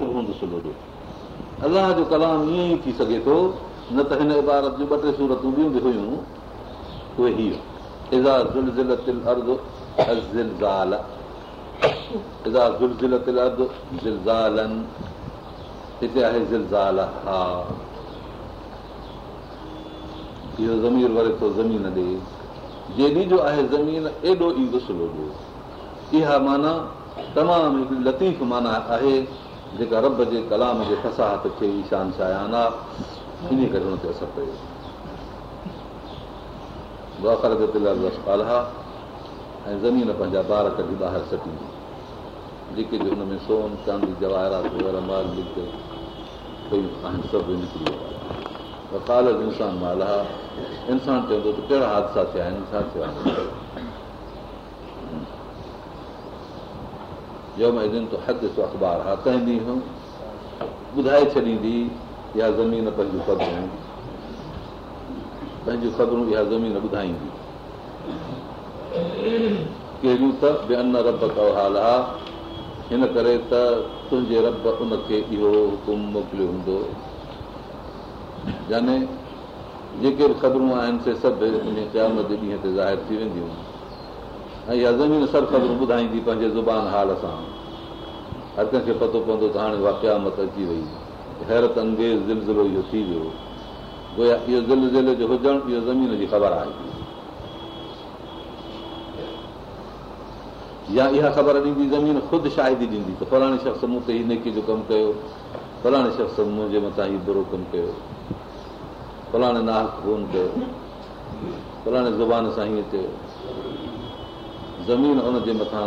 हूंदो सुलो जो अलाह जो कलाम ईअं ई थी सघे थो न त हिन इबारत जूं ॿ टे सूरतूं ॿियूं बि हुयूं उहे इहो हिते आहे ई ज़मीन ॾे जेॾी जो आहे ज़मीन एॾो ई दुसलो ॾियो इहा माना तमामु हिकिड़ी लतीफ़ माना आहे जेका रब जे कलाम जे फसाहत खे ईशान शायानु आहे इन करे हुन ते असरु पियो वफ़रताला ऐं ज़मीन पंहिंजा ॿार कढी ॿाहिरि सघी जेके बि हुन में सोन चांदी जवाहरात पयूं आहिनि सभु निकिरी काल इंसान माल हा इंसानु चवंदो त कहिड़ा हादसा थिया आहिनि छा थियो आहे जंहिंमें हर दिसो अख़बार हथाईंदी हुअमि ॿुधाए छॾींदी ख़बरूं पंहिंजूं ख़बरूं इहा ज़मीन ॿुधाईंदी कहिड़ियूं त बि अन रब काल आहे हिन करे त तुंहिंजे रब उनखे इहो हुकुम मोकिलियो हूंदो याने जेके बि ख़बरूं आहिनि से सभु मुंहिंजे क्यानत जे ॾींहं ते ज़ाहिर थी वेंदियूं ऐं इहा ज़मीन सर सरकार ॿुधाईंदी पंहिंजे ज़ुबान हाल सां हर कंहिंखे पतो पवंदो त हाणे वाकिया मत अची वई हैरत अंगेज़ ज़िलज़िलो इहो इहो थी वियो गोया ज़िलज़िले जो हुजणु इहो ज़मीन जी ख़बर आहे या इहा ख़बर ॾींदी ज़मीन ख़ुदि शाहिदी ॾींदी त फलाणे शख़्स मूं ते ही नेकी जो कमु कयो फलाणे शख़्स मुंहिंजे मथां हीउ बुरो कमु कयो फलाणे नाहक ख़ून कयो फलाणे ज़ुबान सां हीअं चयो ज़मीन उनजे मथां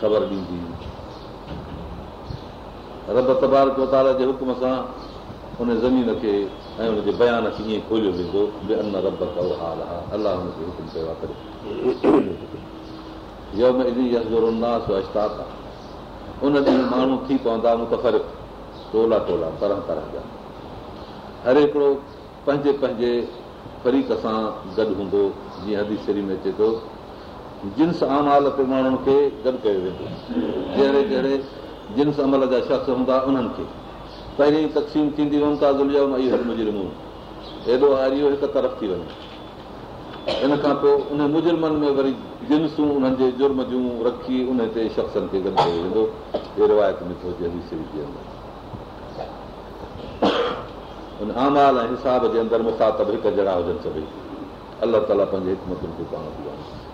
ख़बर ॾींदी रब तबार तबारताल जे हुकुम सां उन ज़मीन खे ऐं उनजे बयान खे ईअं खोलियो वेंदो रब कयो हाल आहे अलाह हुनखे हुकुम कयो आहे हुनजे करे उन ॾींहुं माण्हू थी पवंदा मुतफ़र ट टोला टोला तरह तरह जा हर हिकिड़ो पंहिंजे पंहिंजे फरीक़ सां गॾु हूंदो जीअं हदीशरी में अचे थो जिन्स अमाल जहिड़े जहिड़े जिन्स अमल जा शख़्स हूंदा उन्हनि खे पहिरीं तक़सीम थींदी रहनि था मुजरिमूं हेॾो आरियो हिकु तरफ़ थी वञे इन खां पोइ उन मुजरिमनि में वरी जिन्सूं उन्हनि जे जुर्म जूं रखी उन ते शख़्सनि खे गॾु कयो वेंदो रिवायत में थो अमाल ऐं हिसाब जे अंदरि मुसा हिकु जहिड़ा हुजनि सभई अलाह ताला पंहिंजे पाण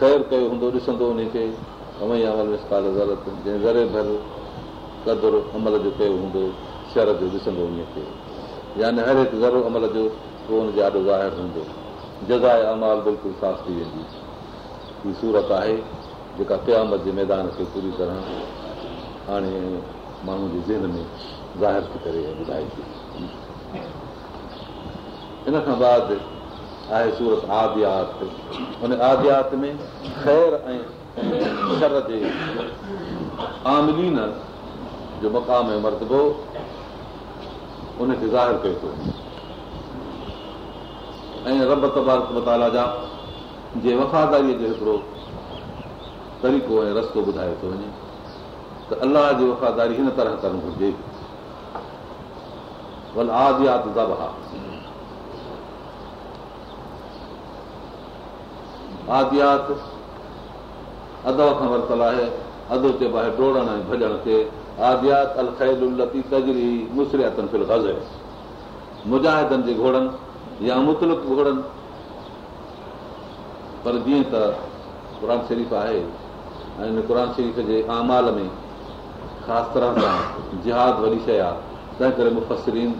ख़ैरु कयो हूंदो ॾिसंदो उनखे अम ई अमल मिसाल ज़रत जंहिं ज़रे भर कदुरु अमल जो कयो हूंदो शर जो ॾिसंदो उनखे यानी हर हिकु ज़रो अमल जो पोइ हुनजो ॾाढो ज़ाहिर हूंदो जज़ाए अमाल बिल्कुलु साफ़ थी वेंदी हीअ सूरत आहे जेका क़यामत जे मैदान खे पूरी तरह हाणे माण्हू जे ज़हन में ज़ाहिर थी करे ऐं ॿुधाए थी इन खां बाद आहे सूरत आदियात हुन आदियात में ख़ैर ऐं शर जे आमलीन जो मक़ाम ऐं मरतबो उनखे ज़ाहिर कयो थो ऐं रब तबारक मताला जा जे वफ़ादारीअ जो हिकिड़ो तरीक़ो ऐं रस्तो ॿुधायो थो वञे त अलाह जी वफ़ादारी हिन तरह करणु घुरिजे भला आदित ज़ब हा आदियात अद खां वरितल आहे अदो चइबो आहे डोड़ण ऐं भॼण ते मुजाहिदनि जे घोड़नि या मुख़्तलिफ़ घोड़नि पर जीअं त क़ुर शरीफ़ आहे ऐं हिन क़ुर शरीफ़ जे आमाल में ख़ासि तरह सां जिहाद वरी शइ आहे तंहिं करे मुफ़सरीन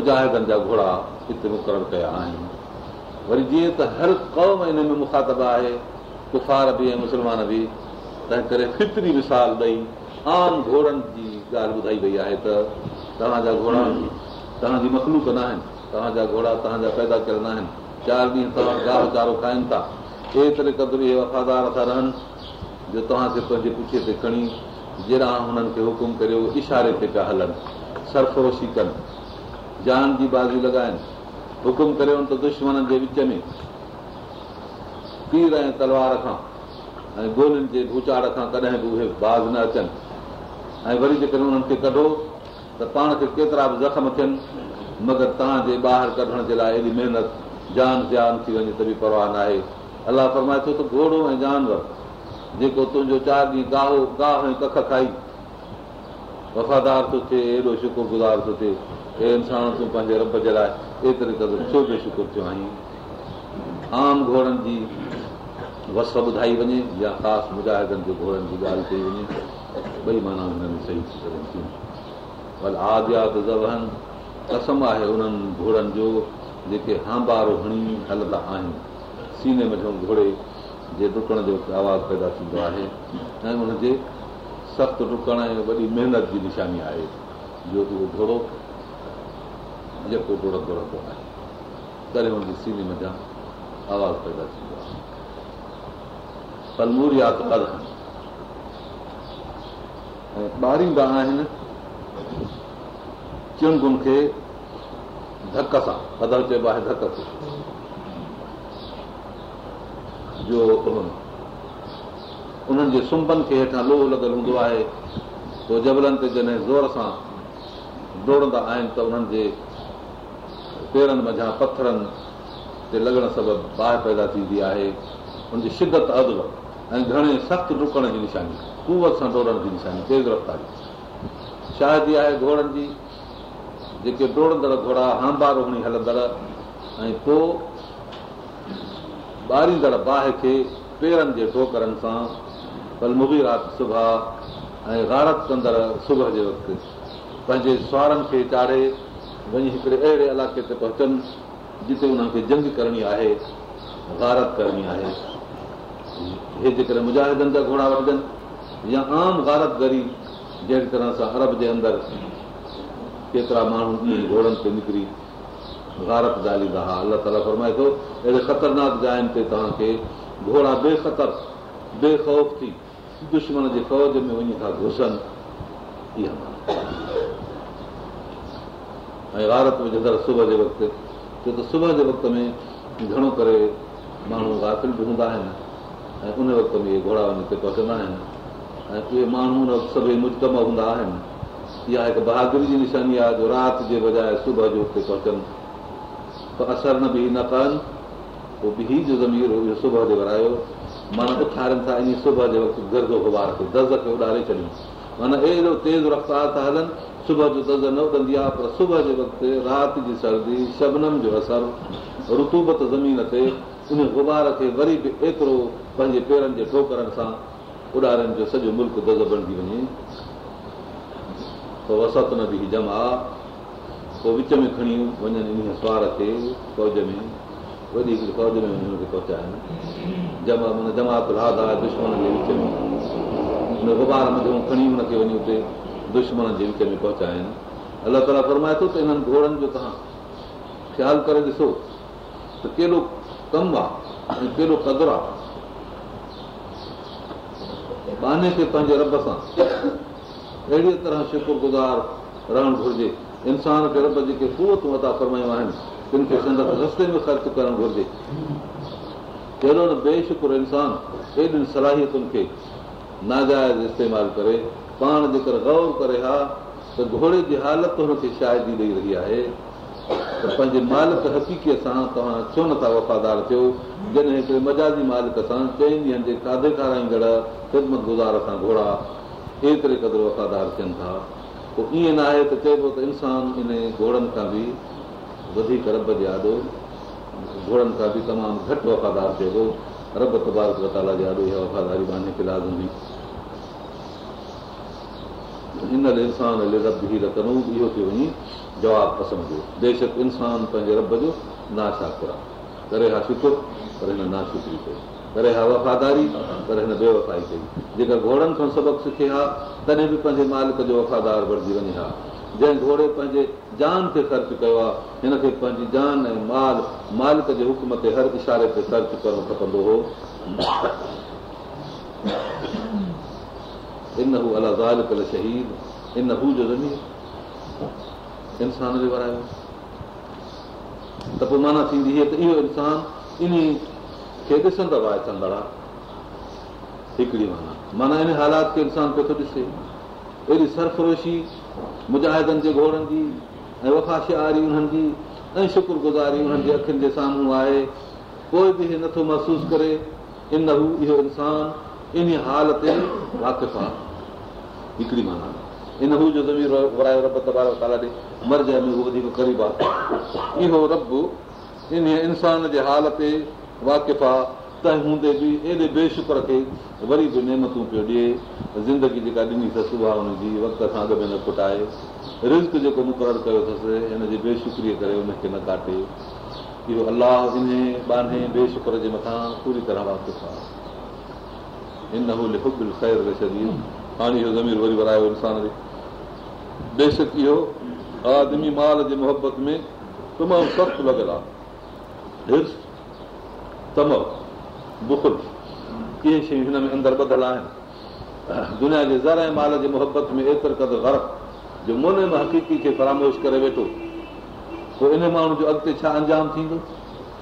मुजाहिदनि जा घोड़ा हिते मुक़ररु कया आहिनि वरी जीअं त हर क़ौम हिन में मुखा आहे कुफार बि ऐं मुस्लमान बि तंहिं करे फितरी मिसाल ॾेई आम घोड़नि जी ॻाल्हि ॿुधाई वई आहे त तव्हांजा घोड़ा तव्हांजी मखलूक न आहिनि तव्हांजा घोड़ा तव्हांजा पैदा कयल न आहिनि चारि ॾींहं तव्हां ॻाल्हि चारो खाइनि था एतिरे क़दुरु इहे वफ़ादार था रहनि जो तव्हांखे पंहिंजे पुछे ते खणी जहिड़ा हुननि खे हुकुम करियो इशारे ते पिया हलनि सरफरोशी कनि जान जी बाज़ी लॻाइनि हुकुम करियो त दुश्मननि जे विच में तीर ऐं तलवार खां ऐं गोलियुनि जे उचार खां कॾहिं बि उहे बाज़ न अचनि ऐं वरी जेकॾहिं उन्हनि खे कढो त पाण खे केतिरा बि ज़ख़्म थियनि मगर तव्हांजे ॿाहिरि कढण जे लाइ एॾी महिनत जान जान थी वञे त बि परवाह न आहे अलाह फरमाए थो त घोड़ो ऐं जानवर जेको तुंहिंजो चारि ॾींहं गाहो गाह ऐं कख खाई वफ़ादार थो थिए एॾो शुक्रगुज़ार थो थिए हे इंसान तूं पंहिंजे रब जे लाइ एतिरे क़दुरु छो जो शुकुर थियो आहीं आम घोड़नि जी वस ॿुधाई वञे या ख़ासि मुजाहिदनि जे घोड़नि जी ॻाल्हि कई वञे ॿई माना हिननि सही थी सघनि थियूं पर आदियात ज़बहन कसम आहे उन्हनि घोड़नि जो जेके हांबारो हणी हलंदा आहिनि सीने मन घोड़े जे डुकण जो आवाज़ु पैदा थींदो आहे ऐं हुनजे सख़्तु डुकण ऐं वॾी महिनत जी निशानी आहे जो उहो घोड़ो जेको डोड़ंदो रहंदो आहे तॾहिं हुनजी सीले में आवाज़ु पैदा थींदो आहे पलमूर यादिगार ऐं ॿारींदा आहिनि चिंगुनि खे धक सां अधर चइबो आहे धक ते जो उन्हनि जे सुंभनि खे हेठां लोह लॻल हूंदो आहे पोइ जबलनि ते जॾहिं ज़ोर सां डोड़ंदा आहिनि त उन्हनि जे पेरनि मा पथरनि ते लॻण सबबु बाहि पैदा थींदी आहे हुनजी शिदत अदब ऐं घणे सख़्तु डुकण जी निशानी कुवत सां डोड़ण जी निशानी तेज़ रफ़्तारी शादी आहे घोड़नि जी जेके डोड़ंदड़ घोड़ा हांबारोणी हलंदड़ ऐं पोइ ॿारींदड़ बाहि खे पेरनि जे टोकरनि सां कल बलमुवी राति सुभाउ ऐं गारत कंदड़ सुबुह जे वक़्तु पंहिंजे सुवारनि खे चाढ़े वञी हिकिड़े अहिड़े इलाइक़े ते पहुचनि जिते हुनखे जंग करणी आहे ग़ारत करणी आहे हे जे करे मुजाहिदनि जा घोड़ा वठजनि या आम ग़ारत गरी जहिड़ी तरह सां अरब जे अंदरि केतिरा माण्हू ईअं घोड़नि ते निकिरी ग़ारत ॻाल्हींदा हा अलाह ताला फरमाए थो अहिड़े ख़तरनाक जाइनि ते तव्हांखे घोड़ा बेखतर बेख़ौफ़ थी दुश्मन जे फ़ौज में वञी था घुसनि ऐं में वार सुबुह जे वक़्तु छो त सुबुह जे वक़्त में घणो करे माण्हू गाफ़िल बि हूंदा आहिनि ऐं उन वक़्त में इहे घोड़ा वञी ते पहुचंदा आहिनि ऐं उहे माण्हू उन वक़्तु सभई मुजकम हूंदा आहिनि इहा हिकु बहादुरी जी निशानी आहे जो राति जे बजाए सुबुह जो उते पहुचनि पर असर न बि न कनि पोइ बि जो ज़मीर इहो सुबुह जो वरायो माना उथारनि था इन सुबुह जे वक़्तु गर्दो गुबार खे दर्द खे उॾारे छॾनि माना अहिड़ो तेज़ रफ़्तार था हलनि सुबुह जो सज़ न उॾंदी आहे पर सुबुह जे वक़्तु राति जी सर्दी शबनम जो असरु रुतूबत ज़मीन ते उन गुबार खे वरी बि एतिरो पंहिंजे पेरनि जे ठोकरनि सां उॾारनि जो सॼो मुल्क दज़ बणजी वञे पोइ वसत न बि जमा पोइ विच में खणी वञनि इन सुवार खे फौज में वॾी हिकिड़ी फ़ौज में वञी हुनखे पहुचाइनि जमा माना जमात दुश्मन जे विच में गुबार मज़ो खणी हुनखे वञी हुते दुश्मन जे विच में पहुचाइनि अलाह ताला फरमाए थो त इन्हनि घोड़नि जो तव्हां ख़्यालु करे ॾिसो त कहिड़ो कमु आहे ऐं कहिड़ो क़दुरु आहे बाने खे पंहिंजे रब सां अहिड़ी तरह शुक्रगुज़ार रहणु घुरिजे इंसान खे रब जेके कुवतूं अदा फरमायूं आहिनि खे संदसि रस्ते में ख़र्चु करणु घुरिजे कहिड़ो न बेशुकुर इंसानु एॾियुनि सलाहियतुनि खे नाजाइज़ इस्तेमालु करे पाण जेकर गौर करे हा त घोड़े जी हालति हुनखे शायदि ॾेई रही आहे त पंहिंजे मालिक हक़ीक़ीअ सां तव्हां छो नथा वफ़ादार थियो जॾहिं हिकिड़े मज़ाजी मालिक सां चइनि ॾींहनि जे खाधे खाराईंदड़ ख़िदमत गुज़ार सां घोड़ा एतिरे क़दुरु वफ़ादार थियनि था पोइ ईअं न आहे त चइबो त इंसान इन घोड़नि खां बि वधीक रब जे आॾो घोड़नि खां बि तमामु घटि वफ़ादार थिए थो रब तबारक जे आॾो इहा वफ़ादारी हूंदी हिन इंसान इहो थी वञे जवाबु पसंदि बेशक इंसान पंहिंजे रब जो नाशा करे हा पर हिन नाकिरी कई करे हा वफ़ादारी पर हिन बेवफ़ाई कई जेका घोड़नि खां सबक़ु सिखे हा तॾहिं बि पंहिंजे मालिक जो वफ़ादार बणिजी वञे हा जंहिं घोड़े पंहिंजे जान ते ख़र्चु कयो आहे हिनखे पंहिंजी जान ऐं माल मालिक जे हुकुम ते हर इशारे ते ख़र्चु खपंदो हो त पोइ माना थींदी इंसाना हिकिड़ी माना माना इन हालात खे इंसान को थो ॾिसे सरफरोशी मुजाहिदनि जे घोड़नि जी ऐं वफ़ाश वारी उन्हनि जी ऐं शुक्रगुज़ारी अखियुनि जे साम्हूं आहे कोई बि नथो महसूसु करे इन हू इहो इंसानु इन हाल ते वाक़िफ़ आहे हिकिड़ी माना इन हू जो वरायो रब ताला त मर्ज़ में वधीक क़रीब आहे इहो रब इन इंसान जे हाल ते वाक़िफ़ आहे तंहिं हूंदे बि एॾे बेशुकर खे वरी बि नेमतूं पियो ॾिए ज़िंदगी जेका ॾिनी अथसि उहा हुनजी वक़्त सां अॻु में न फुटाए रिज़्क जेको मुक़ररु कयो अथसि इन जे बेशुक्रीअ करे हुनखे न काटे इहो अलाह इन बाने बेशुकर जे मथां पूरी तरह वाक़िफ़ आहे हिन हू ख़ैर हाणे इहो ज़मीन वरी वरायो इंसान ॾे बेशक इहो आदमी माल जे मुहबत में तमामु सख़्तु लॻियल आहे शयूं हिन में अंदरि ॿधल आहिनि दुनिया जे ज़र ऐं माल जे मुहबत में एतिरो ग़र जो मुने हक़ीक़ी खे फरामोश करे वेठो पोइ इन माण्हू जो अॻिते छा अंजाम थींदो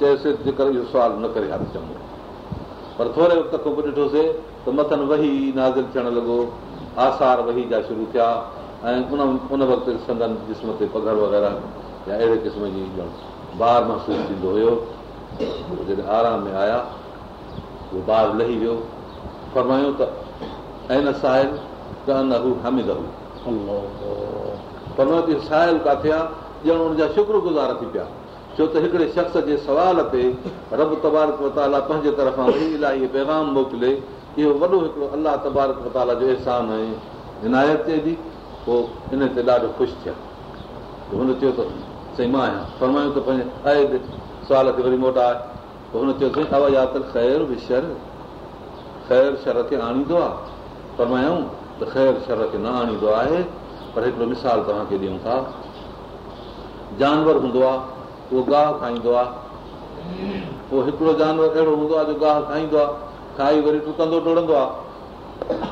चयोसि जेकर इहो सुवाल न करे हा चङो पर थोरे वक़्त खां पोइ ॾिठोसीं त मथनि वही नाज़िल थियण लॻो आसार वही जा शुरू थिया ऐं उन वक़्तु संदन जिस्म ते पघर वग़ैरह या अहिड़े क़िस्म जी ॼण ॿारु महसूसु थींदो हुयो जॾहिं आराम में आया उहो ॿारु लही वियो फरमायो त ऐं न साहिल त त न हू हमिद फरमायो साहिल किथे आहे ॼण हुनजा शुक्रगुज़ार थी पिया छो त हिकिड़े शख़्स जे सवाल ते रब मताला पंहिंजे इलाही पैगाम मोकिले इहो वॾो हिकिड़ो अलाह मताला जो अहसान ते ॾाढो ख़ुशि थिया हुन चयो त पंहिंजे मोटाए शर खे आणींदो आहे फरमायूं त ख़ैर शर खे न आणींदो आहे पर हिकिड़ो मिसाल तव्हांखे ॾियूं था जानवर हूंदो आहे उहो गाहु खाईंदो आहे पोइ हिकिड़ो जानवर अहिड़ो हूंदो आहे जो गाहु खाईंदो आहे खाई वरी टुकंदो टुड़ंदो आहे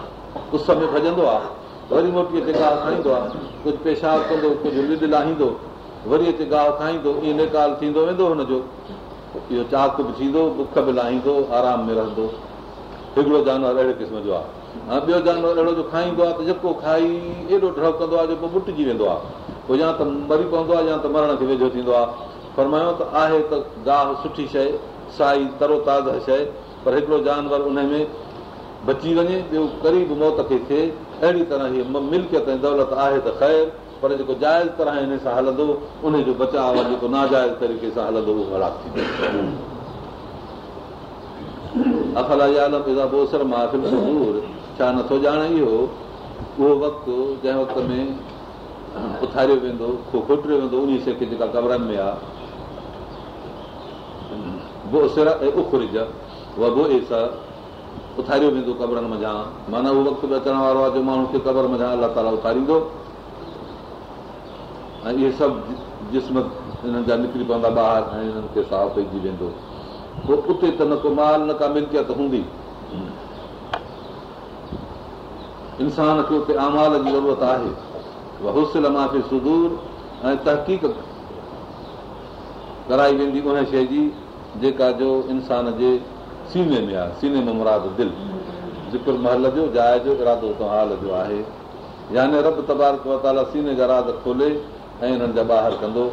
उस में भॼंदो आहे वरी मोटी गाहु खाईंदो आहे कुझु पेशाब कंदो कुझु लिड लाहींदो वरी अचे गाहु खाईंदो ईअं निकाल थींदो वेंदो हुनजो इहो चाक बि थींदो बुख बि लाहींदो आराम में रहंदो हिकिड़ो जानवर अहिड़े क़िस्म जो आहे ऐं ॿियो जानवर अहिड़ो जो खाईंदो आहे त जेको खाई एॾो ड्रव कंदो आहे जेको मुटिजी वेंदो आहे पोइ या त मरी पवंदो आहे या त मरण वेझो थींदो आहे फरमायो त आहे त गाह सुठी शइ साई तरो ताज़ा शइ पर हिकिड़ो जानवर उन में बची वञे ॿियो क़रीब मौत खे थिए अहिड़ी तरह हीअ मिल्कियत ऐं दौलत आहे त ख़ैरु पर जेको जाइज़ तरह हिन सां हलंदो उन जो बचाव थी छा नथो ॼाण इहो उहो वक़्तु जंहिं वक़्त में उथारियो वेंदो खोटियो वेंदो उन शइ खे जेका कवरनि में आहे बोसिर ऐं उखरिज वॻो एस उथारियो वेंदो कबरनि मज़ा माना उहो वक़्तु बि अचण वारो आहे जो माण्हू खे कबर मज़ा अलाह ताला उथारींदो ऐं इहे सभु जिस्म हिननि जा निकिरी पवंदा ॿाहिरि ऐं हिननि खे साफ़ पइजी वेंदो पोइ उते त न को माल न का मिल्कियत हूंदी इंसान खे उते आमाल जी ज़रूरत आहे होसिल माफ़ी सुदूर ऐं तहक़ीक़ कराई वेंदी उन शइ जी जेका जो इंसान जे सीने में आहे सीने में मुराद दिलि ज़िक्र महल जो जाइ जो इरादो हाल जो आहे याने रब तबारक ताला सीने जा राज खोले ऐं उन्हनि जा ॿाहिरि कंदो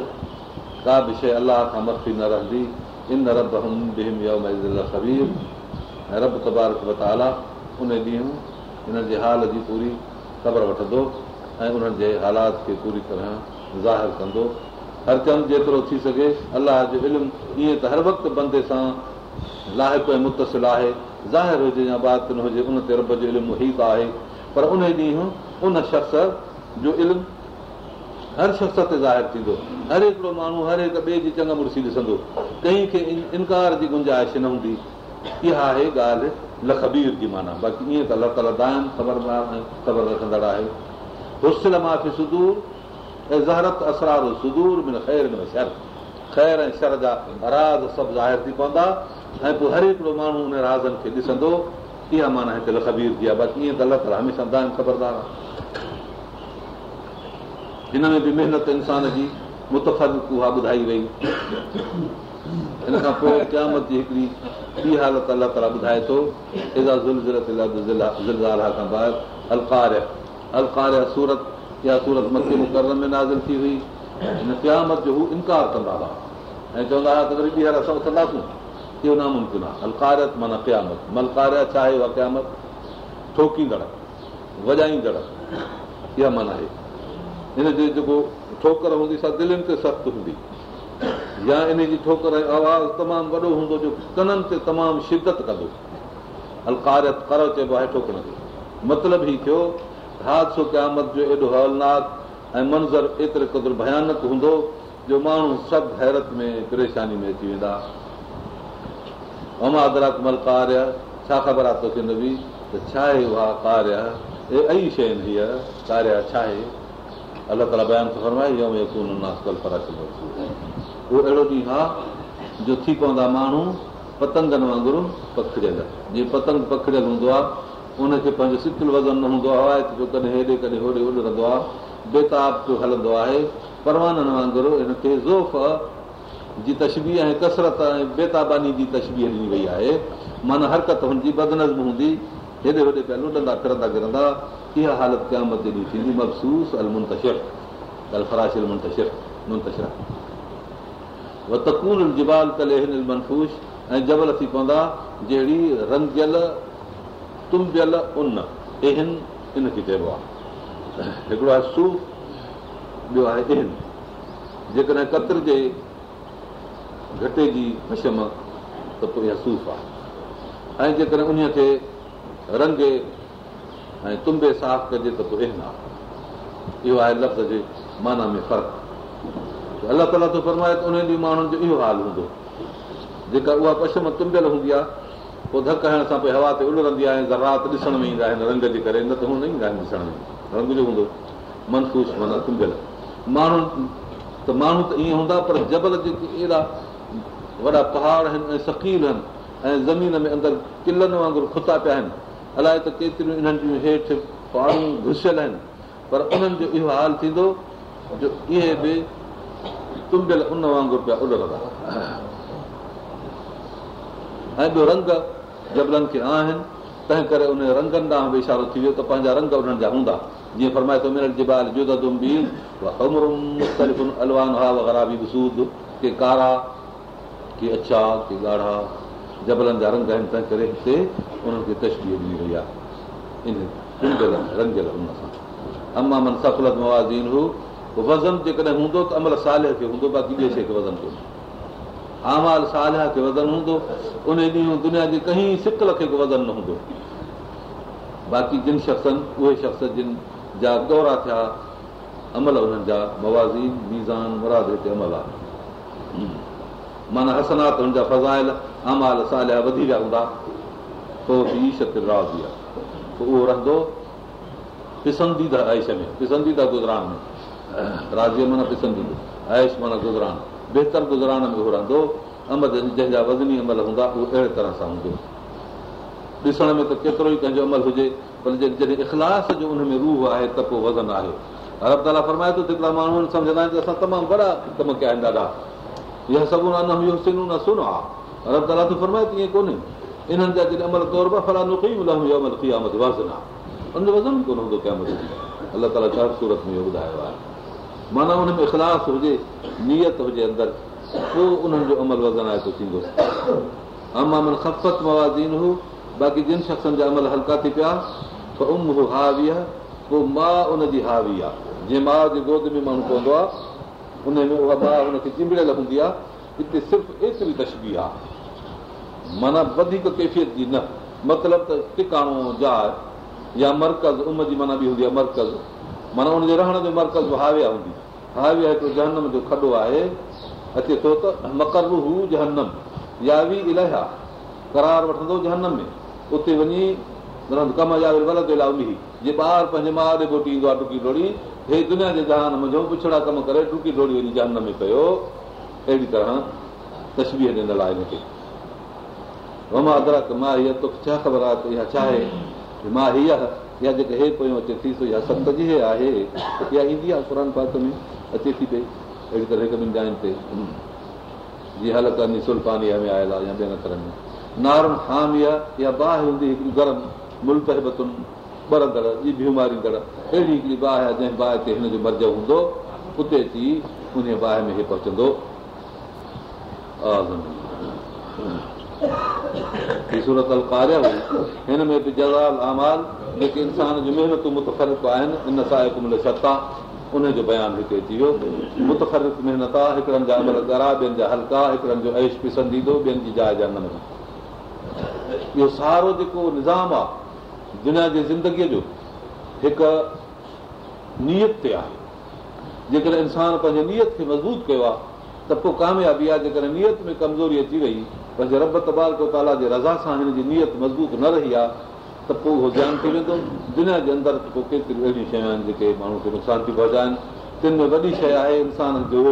का बि शइ अलाह खां मफ़ी न रहंदी इन रब कबीब ऐं रब तबारक ताला उन ॾींहुं इन जे हाल जी पूरी ख़बर वठंदो ऐं उन्हनि जे हालात खे पूरी तरह ज़ाहिरु कंदो हर चङु जेतिरो थी सघे अलाह जो इल्मु ईअं त हर वक़्तु बंदे सां लाहिक ऐं मुतसिल आहे ज़ाहिर हुजे या हुजे उन ते रब जो इल्मु आहे पर उन ॾींहुं उन शख़्स जो इल्मु हर शख़्स ते ज़ाहिरु थींदो हर हिकिड़ो माण्हू हर हिकु ॿिए जी चङ मुर्सी ॾिसंदो कंहिंखे इनकार जी गुंजाइश न हूंदी इहा आहे ॻाल्हि लखबीर जी माना बाक़ी ईअं त अलाह ख़बर रखंदड़ आहे हुसल माफ़ी सुदूर ज़हरत असरार सुदूर मिन ख़ैर मिन शर ख़ैर ऐं शर जा राज़ सभु ज़ाहिर थी पवंदा ऐं पोइ हर हिकिड़ो माण्हू हुन राज़नि खे ॾिसंदो इहा माना हिते लखबीर थी आहे बसि ईअं त लख हमेशह दान ख़बरदार हिन में बि महिनत इंसान जी मुतफ़ उहा ॿुधाई वई हिन खां पोइ क़यामत जी हिकिड़ी ॿी हालत अलाह ताला ॿुधाए थो अलकार अलकार सूरत इहा सूरत मसूल करण में नाज़िल थी हुई हिन क़यामत जो हू इनकार कंदा हुआ ऐं चवंदा हुआ त वरी ॿीहर असां उथंदासीं इहो नामुमकिन आहे अलकारत माना क़यामत मलकारियात छा आहे उहा क़यामत ठोकींदड़ वॼाईंदड़ इहा माना आहे हिन जी जेको ठोकर हूंदी सभु दिलनि ते सख़्तु हूंदी या इन जी ठोकर जो आवाज़ु तमामु वॾो हूंदो जो कननि ते तमामु शिदत कंदो अलकारत कर चइबो आहे करण जो मतिलबु ई थियो हादसो क़यामत जो एॾो हवलनाक ऐं मंज़र भयानक हूंदो जो माण्हू सभु हैरत में परेशानी में अची वेंदा ख़बर आहे जो थी पवंदा माण्हू पतंगनि वांगुरु पखिड़ियल जीअं पतंग पखिड़ियल हूंदो आहे हुनखे पंहिंजो सिपल वज़न न हूंदो आहे बेताब हलंदो आहे तशबी ऐं बेताबानी जी तशबी ॾिनी वई आहे माना हरकत हूंदी हालत क़यामत जी थींदी मनफ़ूश ऐं जबल थी पवंदा जहिड़ी रंगियल तुम्बियल उन एहन इनखे चइबो आहे हिकिड़ो आहे सूफ़ ॿियो आहे एहन जेकॾहिं कतर जे घटे जी पशम त पोइ इहा सूफ़ आहे ऐं जेकॾहिं उन खे रंगे ऐं तुंबे साफ़ कजे त पोइ एहन आहे इहो आहे लफ़्ज़ जे माना में फ़र्क़ु अलाह ताला थो फरमाए त उन ॾींहुं माण्हुनि जो इहो हाल हूंदो जेका उहा पशम तुंबियल हूंदी आहे पोइ धक हणण सां हवा ते उलंदी आहे ज़रात में ईंदा आहिनि रंग जे करे न त हू न ईंदा आहिनि पर जबल वॾा पहाड़ आहिनि ऐं सकील आहिनि ऐं खुता पिया आहिनि अलाए त केतिरियूं इन्हनि जूं हेठि पाणियूं घुसियल आहिनि पर उन्हनि जो इहो हाल थींदो जो इहे बि तुंबियल उन वांगुरु पिया उलंदा ऐं जबलनि खे आहिनि तंहिं करे उन रंगनि ॾांहुं बि इशारो थी वियो त पंहिंजा रंग उन्हनि जा हूंदा के कारा के अछा के ॻाढ़ा जबलनि जा रंग आहिनि तंहिं करे हिते वज़न जेकॾहिं हूंदो त अमल साले खे हूंदो बाक़ी ॿिए शइ खे वज़न कोन्हे आमाल सालिया खे वज़न हूंदो उन ॾींहुं दुनिया जे कई सिक लख वज़न न हूंदो बाक़ी जिन शख़्सनि उहे शख़्स जिन जा दौरा थिया अमल हुननि जा मवाज़ी मीज़ान मुराद हिते अमल आहे माना हसनात हुन फज़ायल अमाल सा आल वधी विया हूंदा पोइ बि राज़ी आहे उहो रहंदो पिसंदीदा ऐश में पिसंदीदा गुज़रान में राज़ीअ माना पिसंदीदो ऐश माना गुज़रान बहितर गुज़रान में घुरंदो अमल जंहिंजा वज़नी अमल हूंदा उहो अहिड़े तरह सां हूंदो ॾिसण में त केतिरो ई कंहिंजो अमल हुजे पर जॾहिं इख़लास जो उन में रूह आहे त पोइ वज़न आहे अरब ताला फरमाए थो त माण्हू सम्झंदा आहिनि त असां तमामु वॾा कम कया आहिनि ॾाढा इहा सभु न सुनो आहे अरब ताला त फरमाए ईअं कोन्हे इन्हनि जा जॾहिं अमल तौर फला तॾहिं वज़न आहे उनजो वज़न कोन हूंदो आहे अलाह ताला सूरत में इहो ॿुधायो आहे माना में इख़लास हुजे नियत हुजे अंदरि पोइ उन्हनि जो अमल वज़न थो थींदो बाक़ी जिन शख़्सनि जा अमल हल्का थी पिया त उम हू हावी आहे पोइ माउ उनजी हावी आहे जंहिं माउ जे गोद में माण्हू पवंदो आहे उन में उहा माउ हुनखे चिंबड़ियल हूंदी आहे हिते सिर्फ़ु एतिरी तशबी आहे माना वधीक कैफ़ियत जी न मतिलबु त टिकाणो जा या मर्कज़ उम जी माना बि हूंदी आहे मर्कज़ माना हुनजो रहण जो मर्कज़ हाविया हूंदी हाविया हिकिड़ो जहनम जो खॾो आहे अचे थो त मकर जहनम में उते वञी कम जा ग़लति इलाही जे ॿार पंहिंजे माउ जे घोटी ईंदो आहे टुकी डोड़ी हे दुनिया जे जहान मुंहिंजो पुछड़ा कमु करे टुकी डोड़ी वञी जानम में कयो अहिड़ी तरह तस्वीर ॾिनल आहे हिनखे मां अदरक हीअ तोखे छा ख़बर आहे त इहा छा आहे मां हीअ अचे थी आहे क़ुर पाक में अचे थी पई हल नामी आहे या बाहि हूंदी हिकिड़ी गरम मुलबतुनि जी बीमारींदड़ अहिड़ी हिकिड़ी बाहि आहे जंहिं बाहि ते हिन जो मर्ज़ हूंदो उते अची उन बाहि में हे पहुचंदो सूरत हिन में बि जज़ाल जेके इंसान जूं महिनतूं मुतफ़रक़ आहिनि इन सां सता आहे उनजो बयानु हिते अची वियो मुतफ़रक़ महिनत आहे हिकिड़नि जा अमल ॿियनि जा हल्का हिकिड़नि जो ऐश पिसंदीदो ॿियनि जी जाइ जा न इहो सारो जेको निज़ाम आहे दुनिया जी ज़िंदगीअ जो हिकु नियत ते आहे जेकॾहिं इंसान पंहिंजे नियत खे मज़बूत कयो आहे त पोइ कामयाबी आहे जेकॾहिं नियत में कमज़ोरी अची वई रब तबाल जो ताला जे रज़ा सां हिन जी नीयत मज़बूत न रही आहे त पोइ उहो ध्यानु थी वेंदो दुनिया जे अंदरि पोइ केतिरियूं अहिड़ियूं शयूं आहिनि जेके माण्हू खे नुक़सान थी पहुचाइनि तिन में वॾी शइ आहे इंसान जो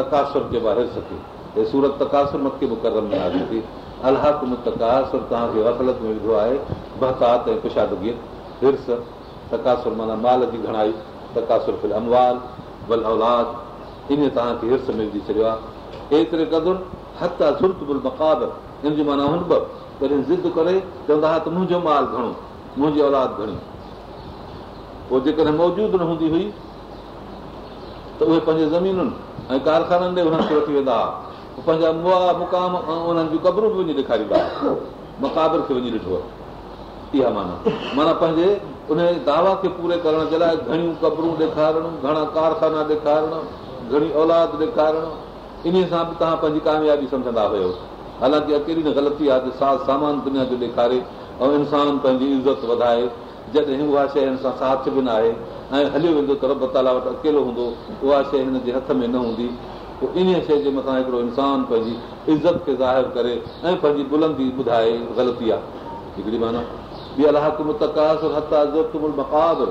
तकासुर हे सूरत तकासुर मथे मुकरम में आहे अलहक में तकासुर तव्हांखे वसलत में विधो आहे बहतात ऐं पुशादगी हिर्स तकासुर माना माल जी घणाई तकासुर फिल अमवाल वल औलाद इन तव्हांखे हिस मिलजी छॾियो आहे मुंहिंजो माल घणो मुंहिंजी औलाद घणी मौजूदु हूंदी हुई त उहे पंहिंजे ज़मीनुनि ऐंखाननि ते वठी वेंदा हुआ पंहिंजा मुआ मुकाम मक़ाबर खे वञी ॾिठो इहा माना माना पंहिंजे उन दावा खे पूरे करण जे लाइ घणियूं क़बरूं ॾेखारणु घणा कारखाना ॾेखारणु घणी औलाद ॾेखारण इन सां बि तव्हां पंहिंजी कामयाबी सम्झंदा हुयो हालांकि अकेली न ग़लती आहे त साथ सामान दुनिया जो ॾेखारे ऐं इंसान पंहिंजी इज़त वधाए जॾहिं उहा शइ हिन सां साथ बि न आहे ऐं हलियो वेंदो त रब ताला वटि अकेलो हूंदो उहा शइ हिन जे हथ में न हूंदी पोइ इन शइ जे मथां हिकिड़ो इंसान पंहिंजी इज़त खे ज़ाहिर करे ऐं पंहिंजी बुलंदी ॿुधाए ग़लती आहे हिकिड़ी माना ॿी अलाह हथ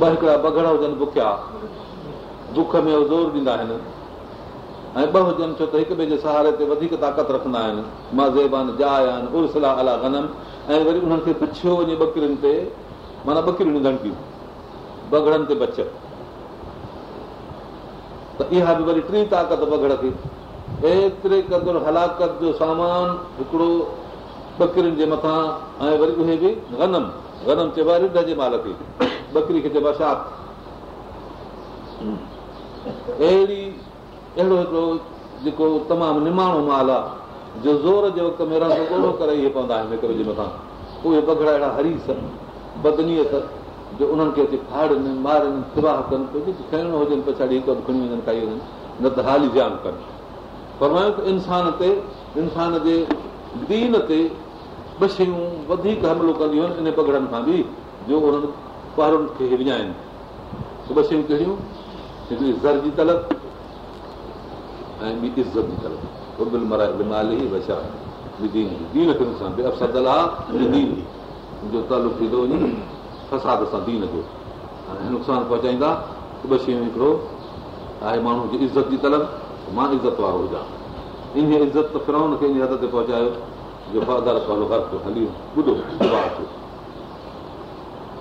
ॿ हिकिड़ा बगड़ हुजनि बुखिया बुख में ज़ोर ॾींदा आहिनि ऐं ॿ हुजनि छो त हिक ॿिए जे सहारे ते वधीक ताक़त रखंदा आहिनि मां माज़ेबान जय आहिनि ऐं वरी उन्हनि खे पुछियो वञे ॿकिरियुनि ते माना ॿकिरियूं ॾिनि पियूं बगड़नि ते बच त इहा बि वरी टी ताक़त बगड़ थी एतिरे क़दुरु हलाकत जो सामान हिकिड़ो ॿकिरियुनि जे मथां ऐं वरी उहे बि गनम गनम चइबो आहे जे माल खे बकरी खे चइबो आहे तमामु निमाणो माल आहे जो ज़ोर उहे पगड़ा अहिड़ा हरी उन्हनि खे फाड़नि मारनि तिबा कनि हुजनि पछाड़ी खणी वञनि काई न त हाली जान कनि पर इंसान ते इंसान जे दीन ते ॿ शयूं वधीक हमिलो कंदियूं आहिनि इन पगड़नि खां बि जो उन्हनि विञाइनि ॿ शयूं कहिड़ियूं तालुक थींदो फसाद सां दीन जो ऐं नुक़सानु पहुचाईंदा ॿ शयूं हिकिड़ो आहे माण्हू जी इज़त जी तलब मां इज़त वारो हुजां इन इज़त त फिराउन खे इन हद ते पहुचायो जो हली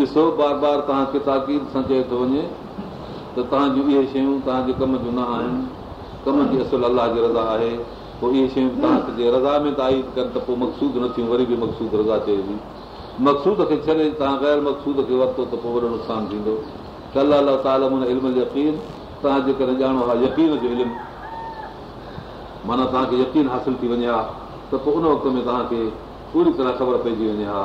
ॾिसो बार बार तव्हांखे ताक़ीद सां चयो थो वञे त तव्हांजूं इहे शयूं तव्हांजे कम जूं न आहिनि कम जी असुल अलाह जी रज़ा आहे पोइ इहे शयूं तव्हां जे रज़ा में ताईद कनि त पोइ मक़सूदु न थियूं वरी बि मक़सूदु रज़ा चए थी मक़सूद खे छॾे तव्हां गैर मक़सूद खे वरितो त पोइ वॾो नुक़सानु थींदो त अलाह अला इल्म यकीन तव्हां जेकॾहिं ॼाणो आहे यकीन जो इल्मु माना तव्हांखे यकीन हासिलु थी वञे हा त पोइ उन वक़्त में तव्हांखे पूरी तरह ख़बर पइजी वञे हा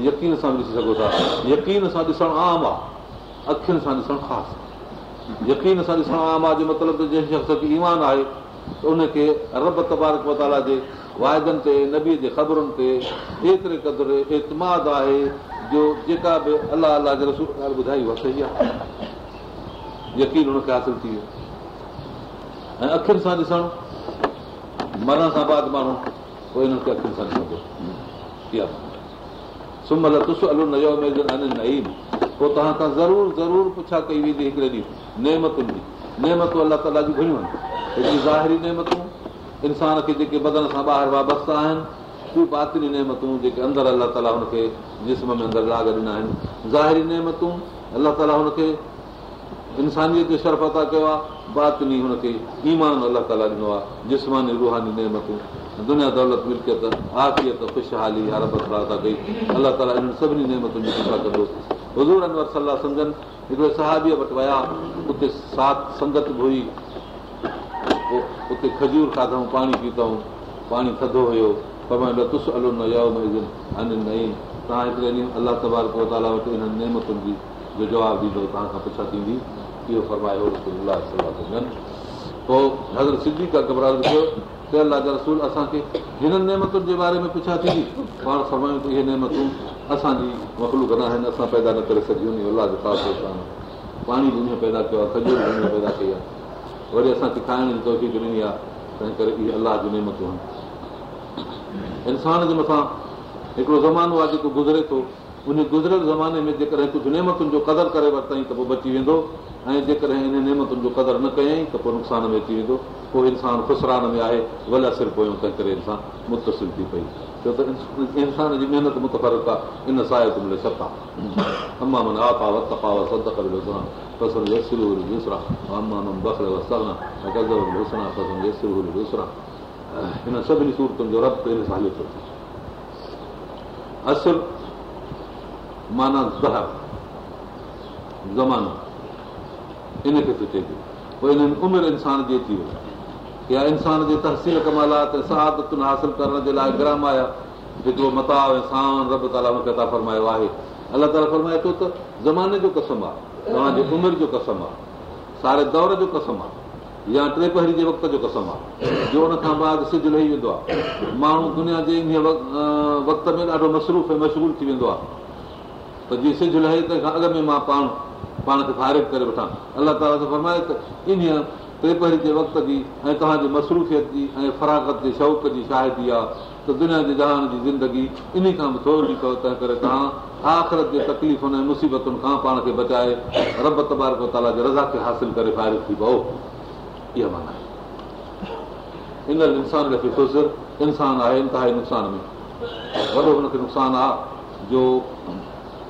यकीन सां ॾिसी सघो था यकीन सां ॾिसणु आम आहे अखियुनि सां ॾिसणु ख़ासि यकीन सां ॾिसणु आम आहे जो मतिलबु त जंहिं शख़्स खे ईमान आहे त उनखे रब तबारक मताला जे वाइदनि ते नबीअ जे ख़बरुनि ते एतिरे क़दुरु एतमाद आहे जो जेका बि अलाह अलाह जे रसूल ॻाल्हि ॿुधाई उहा सही आहे यकीन हुनखे हासिल थी वियो ऐं अखियुनि सां ॾिसणु मरण सां बाद माण्हू पोइ हिननि खे अखियुनि सां हिन सुम्हल तुश अल तव्हां खां ज़रूरु ज़रूरु पुछा कई वेंदी हिकिड़े ॾींहुं नेमतुनि जी नेमतूं अलाह ताला जूं घणियूं आहिनि हिकिड़ी ज़ाहिरी नेमतूं इंसान खे जेके बदन सां ॿाहिरि वाबस्ता आहिनि उहे बातली नेमतूं जेके अंदरि अलाह ताला हुनखे जिस्म में अंदरि लाग ॾिना आहिनि ज़ाहिरी नेमतूं अलाह ताला हुनखे इंसानियत खे शर्फ़ था कयो आहे बात ॾिनी हुनखे ईमान अलाह ताला ॾिनो आहे जिस्मानी रुहानी नेमतूं दुनिया दौलत मिल्कियत आफ़ियत ख़ुशहाली हरा कई अलाह ताला इन सभिनी नेमतुनि जी कंदो सहाबीअ वटि विया उते साथ संगत घुई उते खजूर खाधऊं पाणी पीतऊं पाणी थधो हुयो तुस अलो नओ मरीज नई तव्हां हिकिड़े ॾींहुं अलाह तबारक वटि ताला नेमतुनि जी जो जवाबु ॾींदो तव्हां खां पुछा थींदी इहो फरमायो पोइ सिधी का घबराल थियो त अलाह जा रसूल असांखे हिननि नेमतुनि जे बारे में पुछा थींदी पाण फरमायूं त इहे नेमतूं असांजी मखलूक न आहिनि असां पैदा न करे सघियूं अलाह जो ख़ासि पाणी दुनिया पैदा कयो आहे सॼो दुनिया पैदा कई आहे वरी असांखे खाइण जी तहफ़ी ॾिनी आहे तंहिं करे इहे अलाह जूं नेमतूं आहिनि इंसान जे मथां हिकिड़ो ज़मानो आहे जेको गुज़रे थो उन गुज़रियल ज़माने में जेकॾहिं कुझु नेमतुनि जो कदुरु करे वरितई त पोइ बची वेंदो ऐं जेकॾहिं हिन नेमतुनि जो कदुरु न कयईं त पोइ नुक़सान में अची वेंदो पोइ इंसानु ख़ुसरान में आहे भला सिर पोयूं तंहिं करे इंसान मुतसिर थी पई छो त इंसान जी महिनत आहे इन सता अमा मन हिन सभिनी सूरतुनि जो रब हले थो मुतफ़ा माना ज़हर ज़मानो इन खे थो चइजे पोइ इन्हनि उमिरि इंसान जी अची वई या इंसान जे तहसील कमालात हासिल करण जे लाइ ग्राम आया जेको मता था फरमायो आहे अलाह ताला फरमाए थो त ज़माने जो कसम आहे तव्हांजी उमिरि जो कसम आहे सारे दौर जो कसम आहे या टे पहिरीं जे वक़्त जो कसम आहे जो उन खां बाद सिज लही वेंदो आहे माण्हू दुनिया जे इन वक़्त में ॾाढो मसरूफ़ ऐं मशहूरु थी वेंदो आहे त जीअं सिझु लहे त अॻ में मां पाण पाण खे फारिग करे वठां अलाह ताला त फरमाए त इन जे वक़्त जी ऐं तव्हांजे मसरूफ़ियत जी ऐं फराकत जे शौक़ जी शाहिदी आहे त दुनिया जे जहान जी ज़िंदगी इन खां बि थोरो कयो तंहिं करे तव्हां आख़िरत जे तकलीफ़ुनि ऐं मुसीबतुनि खां पाण खे बचाए रब तबारक रज़ा खे हासिल करे फारिग थी पओ इहा माना इन इंसान खे ख़ुशि इंसानु आहे तव्हांजे नुक़सान में वॾो हुनखे नुक़सानु आहे जो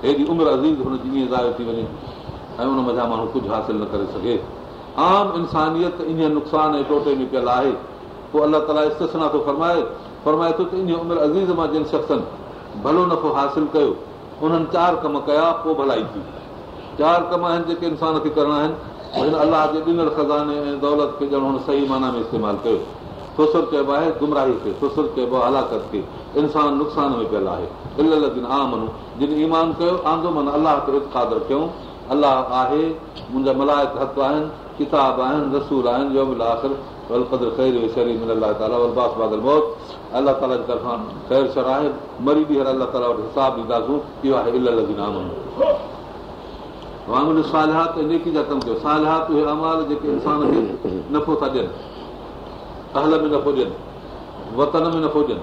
हेॾी उमिरि अज़ीज़ हुनजी ईअं ज़ाहिर थी वञे ऐं उन मज़ा माण्हू कुझु हासिल न करे सघे आम इंसानियत इन नुक़सान ऐं टोटे में पियल आहे पोइ अलाह ताला इस्तना थो फरमाए फरमाए थो त इन उमिरि अज़ीज़ मां जिन शख़्सनि भलो नफ़ो हासिल कयो उन्हनि चार कम कया पोइ भलाई थी चार कम आहिनि जेके इंसान खे करणा आहिनि हिन अलाह जे ॾिनल खज़ाने ऐं दौलत खे ॼण हुन सही माना में इस्तेमालु कयो फुसुर चइबो आहे गुमराही खे फुसुर चइबो आहे हलाकत खे इंसानु नुक़सान में पियल आहे जिन ईमान कयो आंदो मन अलाह आहे मुंहिंजा मलायत हक़ आहिनि किताब आहिनि रसूल आहिनि अल्ला तालाब ॾींदासीं नथो था ॾियनि अहल में नफ़ो ॾियनि वतन में नथो ॾियनि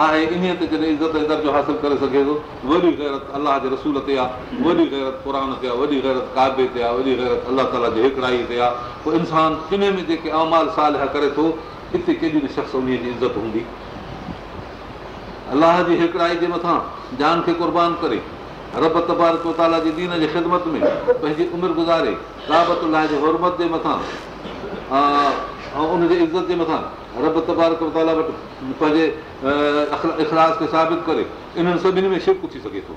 आहे इन ते जॾहिं इज़त जो दर्जो हासिल करे सघे थो वॾी गैरत अलाह जे रसूल ते आहे वॾी गैरत क़ुर ते आहे वॾी गैरत काबे ते आहे वॾी गैरत अलाह ताला जे हिकिड़ाई ते आहे पोइ इंसान इन में जेके अमाल साल करे थो हिते केॾी बि शख़्स उन जी इज़त हूंदी अलाह जी हिकिड़ाई जे मथां जान खे कुर्बान करे रब तबारतो ताला जे दीन जी ख़िदमत में पंहिंजी उमिरि गुज़ारे राबत अलाह जे हुरमत जे मथां ऐं उनजे इज़त जे मथां रब तबारक मताला वटि पंहिंजे इख़लास खे साबित करे इन्हनि सभिनी में शिरक थी सघे थो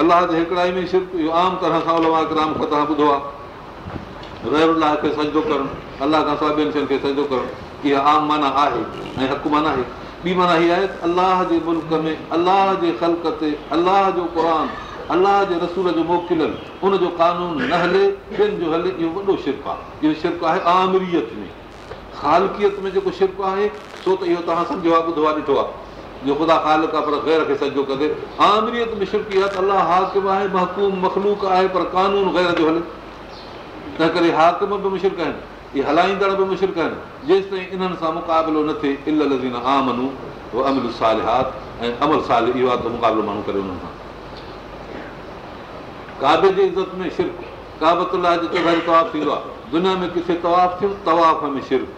अलाह जे हिकिड़ाई में शिरक इहो आम तरह सां खां तव्हां ॿुधो आहे रहर अलाह खे सजदो करणु अलाह खां सां ॿियनि शयुनि खे सजदो करणु इहा आम माना आहे ऐं माना आहे ॿी माना हीअ आहे अलाह जे मुल्क में अलाह जे ख़लक ते अलाह जो क़ुर अलाह जे रसूल जो मोकिलनि उनजो कानून न हले ॿियनि जो हले इहो वॾो शिरक आहे इहो शिरक आहे आमरीयत में ख़ालकियत में जेको शिरक आहे छो त इहो तव्हां सम्झो आहे ॿुधो आहे ॾिठो आहे जो ख़ुदा आहे पर ग़ैर खे सॼो कंदे आमरीयत में शिरकी आहे त अलाह हाकिम आहे महकूम मखलूक आहे पर कानून ग़ैर जो हले तंहिं करे हाकिम बि मुशिरक आहिनि इहे हलाईंदड़ बि मुशिरक आहिनि जेसि ताईं इन्हनि सां मुक़ाबिलो न थिए आमनू अमिल साल हात ऐं अमल साल इहो आहे त मुक़ाबिलो माण्हू करे उन्हनि सां काबे जी इज़त में शिरक जो तवाफ़ थींदो आहे दुनिया में किथे तवाफ़ थियो तवाफ़ में शिरक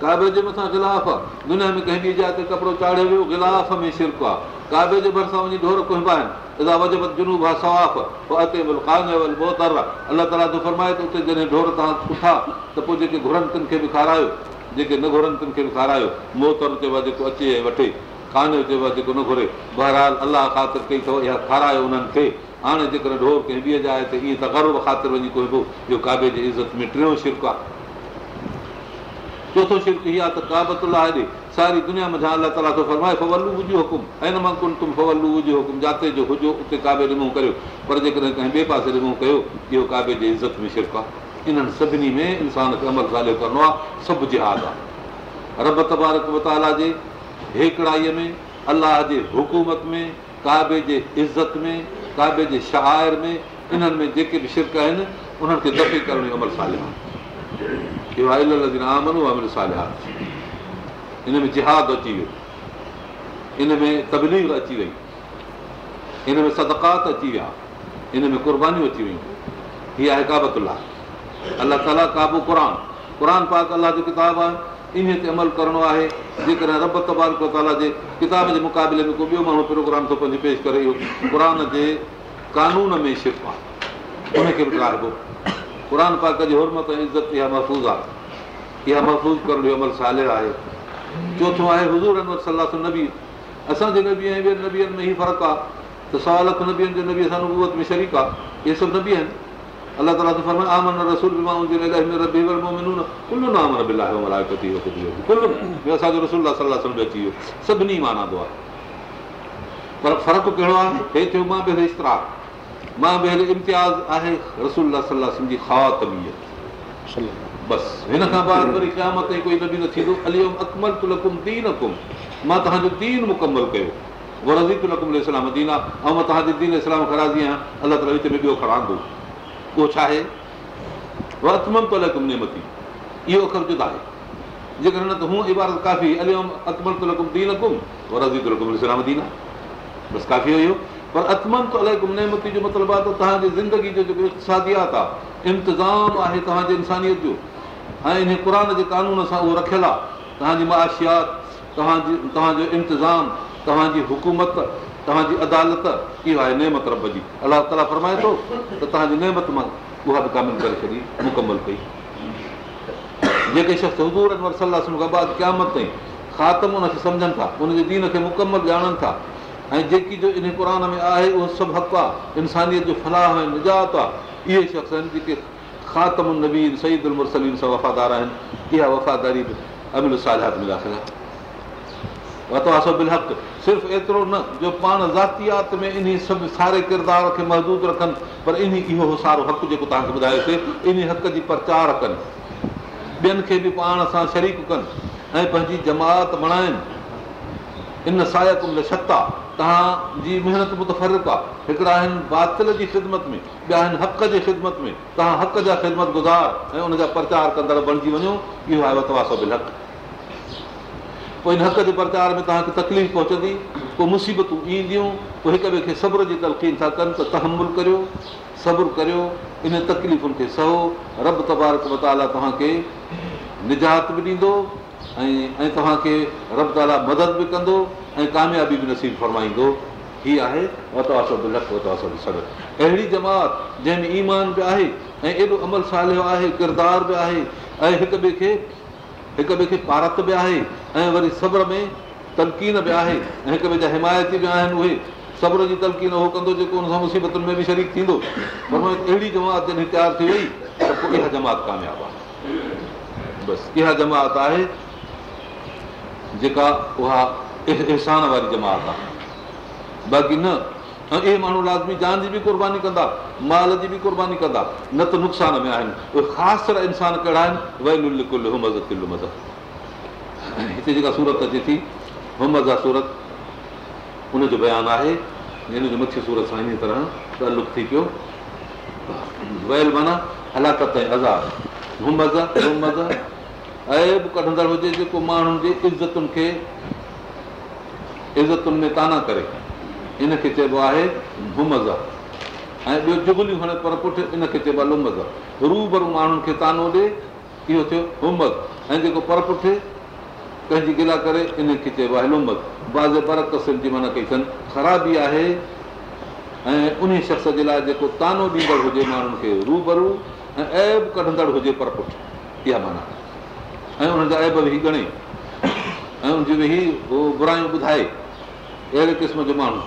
काबे जे मथां गिलाफ़ आहे दुनिया में कंहिं ॿी जाइ ते कपिड़ो चाढ़ियो वियो गिलाफ़ में शिरक आहे काबे जे भरिसां वञी ढोर को आहिनि अलाह ताला त फरमाए त उते जॾहिं ढोर तव्हां सुठा त पोइ जेके घुरनि तिन खे बि खारायो जेके न घुरनि तिन खे बि खारायो मोहतर चइबो आहे जेको अचे ऐं वठे चइबो आहे जेको न घुरे बहराल अलाह ख़ातिर कई अथव इहा खारायो उन्हनि खे हाणे जेकॾहिं ढोर कंहिं ॿिए जा आहे त ईअं त गरब ख़ातिर वञी कोन को इहो काबे जी इज़त में टियों शिरक आहे चोथों शिरक इहा त काबत ॾे सारी दुनिया मथां अलाह ताला थो में छा अला ताला थोराए मां कुन तुम फवलू विझो हुकुम जिते जो हुजो उते काबे रिमो करियो पर जेकॾहिं कंहिं ॿिए पासे रिमो कयो इहो काबे जी इज़त में शिरक आहे इन्हनि सभिनी में इंसान खे अमल सालियो करिणो आहे सभु जिहाद आहे रब तबारक मताला जे हेकड़ाईअ में अलाह जे हुकूमत में काबे जे इज़त में काबे जे शाइर में इन्हनि में जेके बि शिरक आहिनि उन्हनि खे तपी करणी अमर अमल सालिह इन में जिहाद अची वियो इन में तबलीग अची वई इन में सदकात अची विया इन में कुर्बानीूं अची वियूं हीअ आहे हिकाबत अलाह ताला काबू क़ुर क़ुर पाक अलाह जो किताबु आहे इन ते अमल करिणो आहे जेकॾहिं रब ताला जे किताब जे मुक़ाबले में को ॿियो माण्हू प्रोग्राम थो पंहिंजी पेश करे इहो क़ुर जे कानून में शिफ़ आहे उनखे बि मिलाइबो क़ुर पाक जी हुरमत ऐं इज़त इहा महफ़ूज़ आहे इहा महफ़ूज़ करण जो अमल साल आहे चोथो आहे हज़ूर अनवर सलाह नबी असांजे नबी ऐं ॿियनि नबीअ में ई फ़र्क़ु आहे त सवा लख नबीहनि जो नबी असां नबूअत में शरीक़ु आहे इहे सभु नबी आहिनि اللہ تعالی تو فرمایا امن الرسول بما انزل الیہ من ربہ المؤمنون کلنا آمنا برب اللہ و ملائکتیہ و کتبہ و رسلہ لا نفرق بین احدھم کل من اسا رسول اللہ صلی اللہ علیہ وسلم بچیو سب نیمانا دوہ پر فرق کہنو اے تہ ماں بھی اس طرح ماں بھی الامتیاز اے رسول اللہ صلی اللہ علیہ وسلم دی خاص طبیعت صلی اللہ بس ان کان بعد پر قیامت کوئی نبی نہ تھی دو الیوم اکملت لکم دینکم ماں تہانوں دین مکمل کیو ورضیت لکم الاسلام دینہ او ماں تہاد دین اسلام خراجیاں اللہ تعالی تہ میں بھی کھڑا उहो छा आहे गुमनेमती इहो अख़र जो न आहे जेकर न त हू इबारत काफ़ी दीन कुम दीन आहे बसि काफ़ी इहो पर अथम नेमती जो मतिलबु आहे त तव्हांजी ज़िंदगी जो जेको आहे इंतिज़ाम आहे तव्हांजे इंसानियत जो ऐं इन क़ुर जे क़ानून सां उहो रखियलु आहे तव्हांजी माशियात तव्हांजी तव्हांजो इंतिज़ामु तव्हांजी हुकूमत तव्हांजी अदालत इहो आहे नेमत रब जी अलाह ताला फरमाए थो त तव्हांजी नेमत मां उहा बि कामिल करे छॾी मुकमल कई जेके शख़्स हज़ूर अनवर सलाह खां बाद क़यामत ताईं ख़ातम उनखे सम्झनि था उनजे दीन खे मुकमल ॼाणनि था ऐं जेकी जो इन क़ुर में आहे उहो सभु हक़ु आहे इंसानियत जो फलाह ऐं निजात आहे इहे शख़्स आहिनि जेके ख़ातम नबीन सईद उलमरसलीम सां वफ़ादार आहिनि इहा वफ़ादारी बि अमिल में दाख़िल आहे वतवास सिर्फ़ु एतिरो न जो पाण ज़ातियात में इन सभु सारे किरदार खे महदूदु रखनि पर इन इहो सारो हक़ जेको तव्हांखे ॿुधायोसीं इन हक़ जी प्रचार कनि ॿियनि खे बि पाण सां शरीक कनि ऐं पंहिंजी जमात बणाइनि इन में छत आहे तव्हांजी महिनत मुतफ़ आहे हिकिड़ा आहिनि बातिल जी ख़िदमत में ॿिया आहिनि हक़ जी ख़िदमत में तव्हां हक़ जा ख़िदमत गुज़ार ऐं उनजा प्रचार कंदड़ बणिजी वञो इहो आहे वतवासो हक़ु पोइ हिन हक़ जे प्रचार में तव्हांखे तकलीफ़ पहुचंदी पोइ मुसीबतूं ईंदियूं पोइ हिक ॿिए खे सब्र जी तलक़ीन था कनि त तहमुल करियो सब्रु करियो इन तकलीफ़ुनि खे सहो रब तबारक मताला तव्हांखे निजात बि ॾींदो ऐं तव्हांखे रब ताला मदद बि कंदो ऐं कामयाबी बि नसीब फ़रमाईंदो हीअ आहे अहिड़ी जमात जंहिंमें ईमान बि आहे ऐं एॾो अमल सालियो आहे किरदारु बि आहे ऐं हिक ॿिए खे हिक ॿिए खे पारत बि आहे ऐं वरी सब्र में तलक़ीन बि आहे ऐं हिक ॿिए जा हिमायती बि आहिनि उहे सब्र जी तलकीन उहो कंदो जेको हुन सां मुसीबतुनि में बि शरीक़ थींदो पर उहो अहिड़ी जमात जॾहिं तयारु थी वई त पोइ इहा जमात कामयाबु आहे बसि इहा जमात आहे जेका उहा उहाशान वारी जमात आहे बाक़ी न ऐं इहे माण्हू लाज़मी जान जी बि क़ुर्बानी कंदा माल जी बि क़ुर्बानी कंदा न त नुक़सान में आहिनि उहे ख़ासि तरह इंसानु कहिड़ा आहिनि वेल हिते जेका सूरत अचे थी हू मज़ा सूरत हुनजो बयानु आहे हिन जो मुख्य सूरत सां इन तरह तालुक थी पियो वयल माना हलाकत ऐं अज़ा बि कढंदड़ हुजे जेको माण्हुनि जी इज़तुनि खे इज़तुनि में ताना करे इन खे चइबो आहे बुमज़ ऐं ॿियो जुगलियूं हणे पर पुठि इन खे चइबो आहे लूमज़ रूबरू माण्हुनि खे तानो ॾे इहो थियो बुमस ऐं जेको पर पुठि कंहिंजी गिला करे इन खे चइबो आहे लूमस बाज़े पर जी माना कई अथनि ख़राबी आहे ऐं उन शख़्स जे लाइ जेको तानो ॾींदड़ हुजे माण्हुनि खे रूबरू ऐं ऐब कढंदड़ हुजे पर पुठि इहा माना ऐं उनजा ऐब बि घणेई ऐं हुनजी वेही उहो बुरायूं ॿुधाए अहिड़े क़िस्म जो माण्हू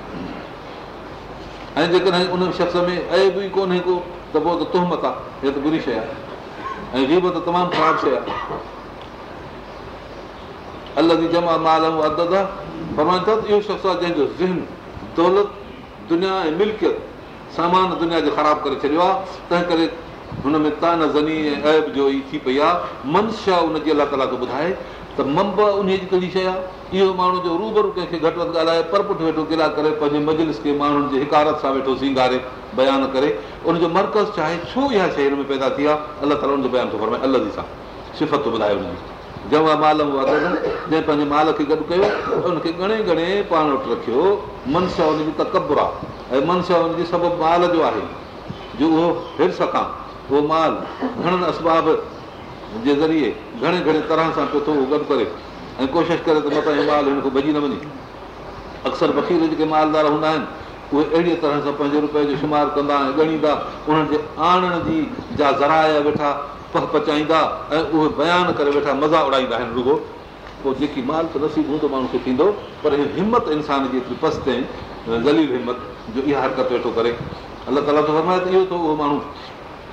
ऐं जेकॾहिं उन शख़्स में अब ई कोन्हे को त पोइ त पोइमत आहे त बुरी शइ आहे ऐं त त तमामु शइ आहे आहे जमा माल इहो शख़्स आहे जंहिंजो ज़हन दौलत दुनिया ऐं मिल्कियत सामान दुनिया जो ख़राबु करे छॾियो आहे तंहिं करे हुन में तान ज़नी ऐं अब जो ई थी पई आहे मनशा हुनजे अलाह ताला खे ॿुधाए मंब उन जी कहिड़ी शइ आहे इहो माण्हू जो रूबरू कंहिंखे घटि वधि ॻाल्हाए पर पुठि वेठो किला करे पंहिंजे मजलिस खे माण्हुनि जे हिकारत सां वेठो सिंगारे बयानु करे उनजो मर्कज़ चाहे छो इहा शइ हिन में पैदा थी आहे अलाह ताला हुन बयानु थो फरमाए अलॻि सां सिफ़त थो ॿुधाए जंहिं माल जंहिं पंहिंजे माल खे गॾु कयो उनखे घणे घणे पाण वटि रखियो मनशा हुनजी तकबुर आहे ऐं मनशा हुनजी सभु माल जो आहे जो उहो हिरस खां उहो माल घणनि असबाब जे ज़रिए घणे घणे तरह सां पियो थो गॾु करे ऐं कोशिशि करे त मता माल हिनखे भॼी न वञे अक्सर वकील जेके मालदार हूंदा आहिनि उहे अहिड़ीअ तरह सां पंहिंजे रुपए जो शुमार कंदा ऐं ॻणींदा उन्हनि जे आणण जी जा ज़राए वेठा पह पचाईंदा ऐं उहे बयानु करे वेठा मज़ा उड़ाईंदा आहिनि रुगो पोइ जेकी माल त नसीब हूंदो माण्हू खे थींदो पर हीअ हिमत इंसान जी एतिरी पस्त आहिनि गली हिमत जो इहा हरकत वेठो करे अलाह ताला थो फरमाए त इहो थो उहो माण्हू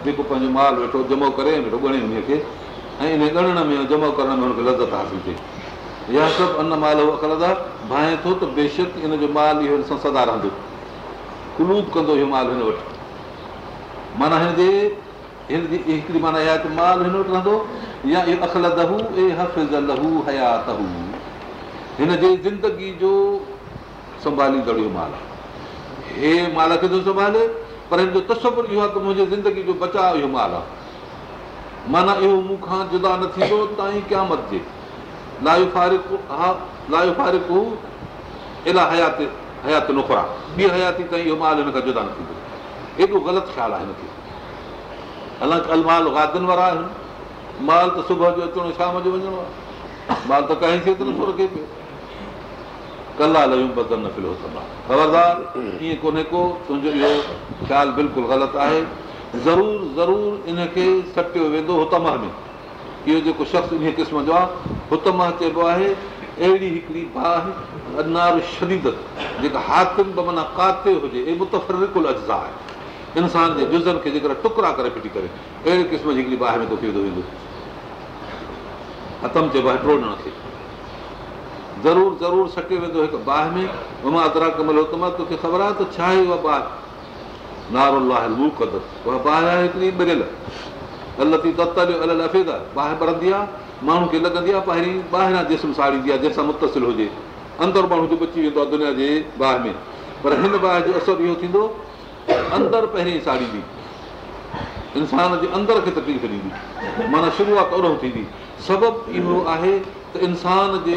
जेको पंहिंजो माल वेठो जमो करे वेठो ॻणे हुनखे ऐं इन ॻणण में जमो करण में हुनखे लज़त हासिल थिए इहा सभु अन माल भाए थो त बेशक हिन जो माल इहो हिन सां सदा रहंदो कुलूब कंदो इहो माल हिन वटि माना हिन वटि इहो माल आहे हे माल खे थो संभाले पर हिन जो तस्वुरु इहो आहे त मुंहिंजे ज़िंदगी जो बचाव इहो माल आहे माना इहो मूंखां जुदा न थींदो तरिजे ॿी हयाती ताईं जुदा न थींदो एॾो ग़लति ख़्यालु आहे माल त सुबुह जो अचिणो शाम जो वञिणो आहे माल त रखे पियो कला सभु ख़बरदार ईअं कोन्हे को तुंहिंजो इहो ख़्यालु बिल्कुलु ग़लति आहे ज़रूरु ज़रूरु इन खे सटियो वेंदो हुत में इहो जेको शख़्स इन क़िस्म जो हुत चइबो आहे इंसान जे जुज़नि खे जेकर टुकड़ा करे फिटी करे अहिड़े क़िस्म जी बाहि ज़रूरु ज़रूरु सटियो वेंदो बाह में तोखे ख़बर आहे त छा आहे उहा बाह बाहि ंदी आहे खे लॻंदी आहे पहिरीं ॿाहिरां मुतसिल हुजे अंदरि माण्हू बची वेंदो आहे दुनिया जे बाहि में पर हिन बाहि जो असरु इहो थींदो अंदरि पहिरीं साड़ींदी इंसान जे अंदर खे तकलीफ़ ॾींदी माना शुरूआत ओॾो थींदी सबबु इहो आहे त इंसान जे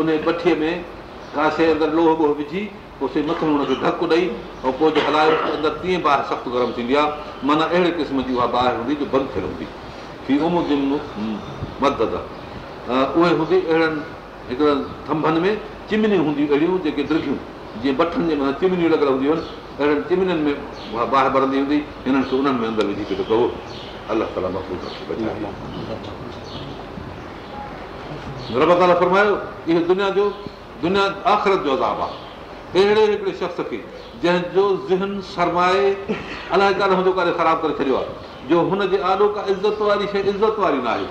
उन भठीअ में कासे अंदरि लोह वोह विझी पोइ से मथो हुनखे धकु ॾेई ऐं पोइ जो हलायो अंदरि तीअं बाहि सख़्तु गरम थींदी आहे माना अहिड़े क़िस्म जी उहा बाहि हूंदी जो बंदि थियलु हूंदी फी उमो मदद उहे हूंदी अहिड़नि हिकिड़नि थंभनि में चिमनियूं हूंदियूं अहिड़ियूं जेके दरगियूं जीअं बठनि जे मथां चिमनियूं लॻियल हूंदियूं आहिनि अहिड़नि चिमनियुनि में उहा बाहि भरंदी हूंदी हिननि खे उन्हनि में अंदरि विझी कयो अलाह ताला अलाहू रब ताल फरमायो इहो दुनिया जो दुनिया आख़िरत जो अज़ाब आहे अहिड़े हिकिड़े शख़्स खे जंहिंजो ज़हन सरमाए अलाए कारो काॾे ख़राबु करे छॾियो आहे जो हुनजे आॾो का इज़त वारी शइ इज़त वारी न आहे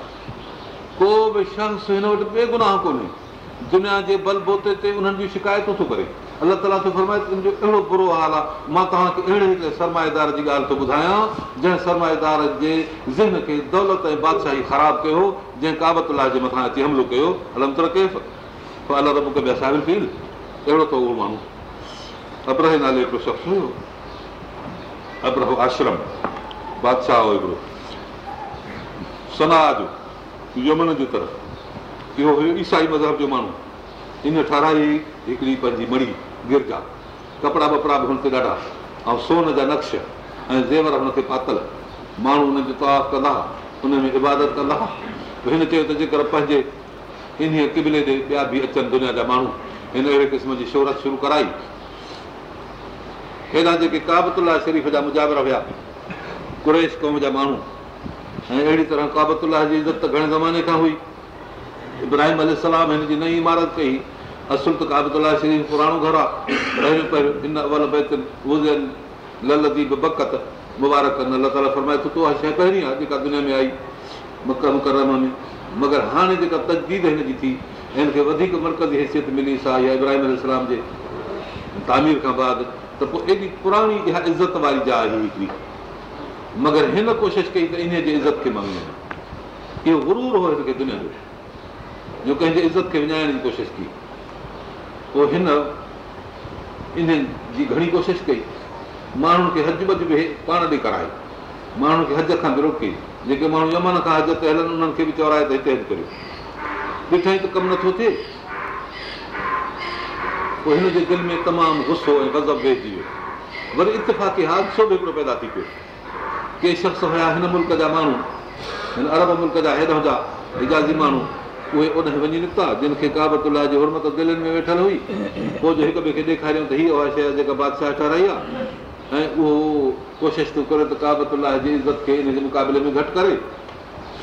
को बि शख़्स हिन वटि ॿिए गुनाह कोन्हे दुनिया जे बल बोते ते उन्हनि जी शिकायतूं थो करे अलाह ताला थो फरमाए तुंहिंजो अहिड़ो बुरो हाल आहे मां तव्हांखे अहिड़े हिकिड़े सरमाएदार जी ॻाल्हि थो ॿुधायां जंहिं सरमाएदार जे ज़िन खे दौलत ऐं बादशाही ख़राबु कयो जंहिं काबत ला जे मथां अची हमिलो कयो अलम अलाह त मूंखे ॿिया साहिबु फील अहिड़ो अथव माण्हू अब्रह नाले हिकिड़ो शख़्स हुयो अब्रह आश्रम बादशाह हो हिकिड़ो जो यमन जी तरफ़ इहो हुयो ईसाई मज़हब जो माण्हू इन ठाराई हिकिड़ी पंहिंजी मणी गिरजा कपिड़ा वपड़ा बि हुनते ॾाढा ऐं सोन जा नक्श ऐं ज़ेवर हुनखे पातल माण्हू हुनजो तवाफ कंदा हुआ हुन में इबादत कंदा हुआ हिन चयो त जेकर पंहिंजे इन क़िबिले ते ॿिया बि अचनि दुनिया जा माण्हू हिन अहिड़े क़िस्म जी शोहरत शुरू कराई हेॾा जेके काबतुल शरीफ़ जा मुजागिरा हुया कुरेश क़ौम जा माण्हू ऐं अहिड़ी तरह काबतुल जी इज़त त घणे ज़माने खां हुई इब्राहिम अल सलाम हिन जी नई इमारत कई असुल त शरीफ़ पुराणो घरु आहे पहिरियों मुबारक न अलाह ताला फरमाए शइ पहिरीं आहे जेका दुनिया में आई मुकरम में मगर हाणे जेका तजदीद हिन जी थी हिनखे वधीक मर्कज़ी हैसियत मिली सा या इब्राहिम जे तामीर खां बाद त पोइ एॾी पुराणी इहा इज़त वारी जाइ हुई हिकिड़ी मगर हिन कोशिशि कई त इन जे इज़त खे मां मङ इहो गुरू हो हिनखे दुनिया जो जो कंहिंजे इज़त खे विञाइण जी कोशिशि कई पोइ हिन इन जी घणी कोशिशि कई माण्हुनि खे हज बज बि पाण ॾे ॾेखाराए माण्हुनि खे हज खां बि रोके जेके माण्हू यमन खां हज ते हलनि उन्हनि खे बि चौराए त हिते हज करियो ॾिठई त कमु नथो थिए पोइ हिन जे दिलि में तमामु गुसो ऐं गज़ब वेहिजी वियो वरी इतफ़ाक़ी हादसो बि हिकिड़ो पैदा थी पियो के शख़्स हुया हिन मुल्क जा माण्हू हिन अरब मुल्क जा हेॾां जा हिजाज़ी माण्हू उहे उन वञी निकिता जिन खे काबतुला जी हुरमत दिलनि में वेठल हुई पोइ जो हिक ॿिए खे ॾेखारियूं त उहा शइ जेका बादशाह ठाराई आहे ऐं उहो कोशिशि थो करे त काबतुला जी इज़त खे इन जे मुक़ाबले में घटि करे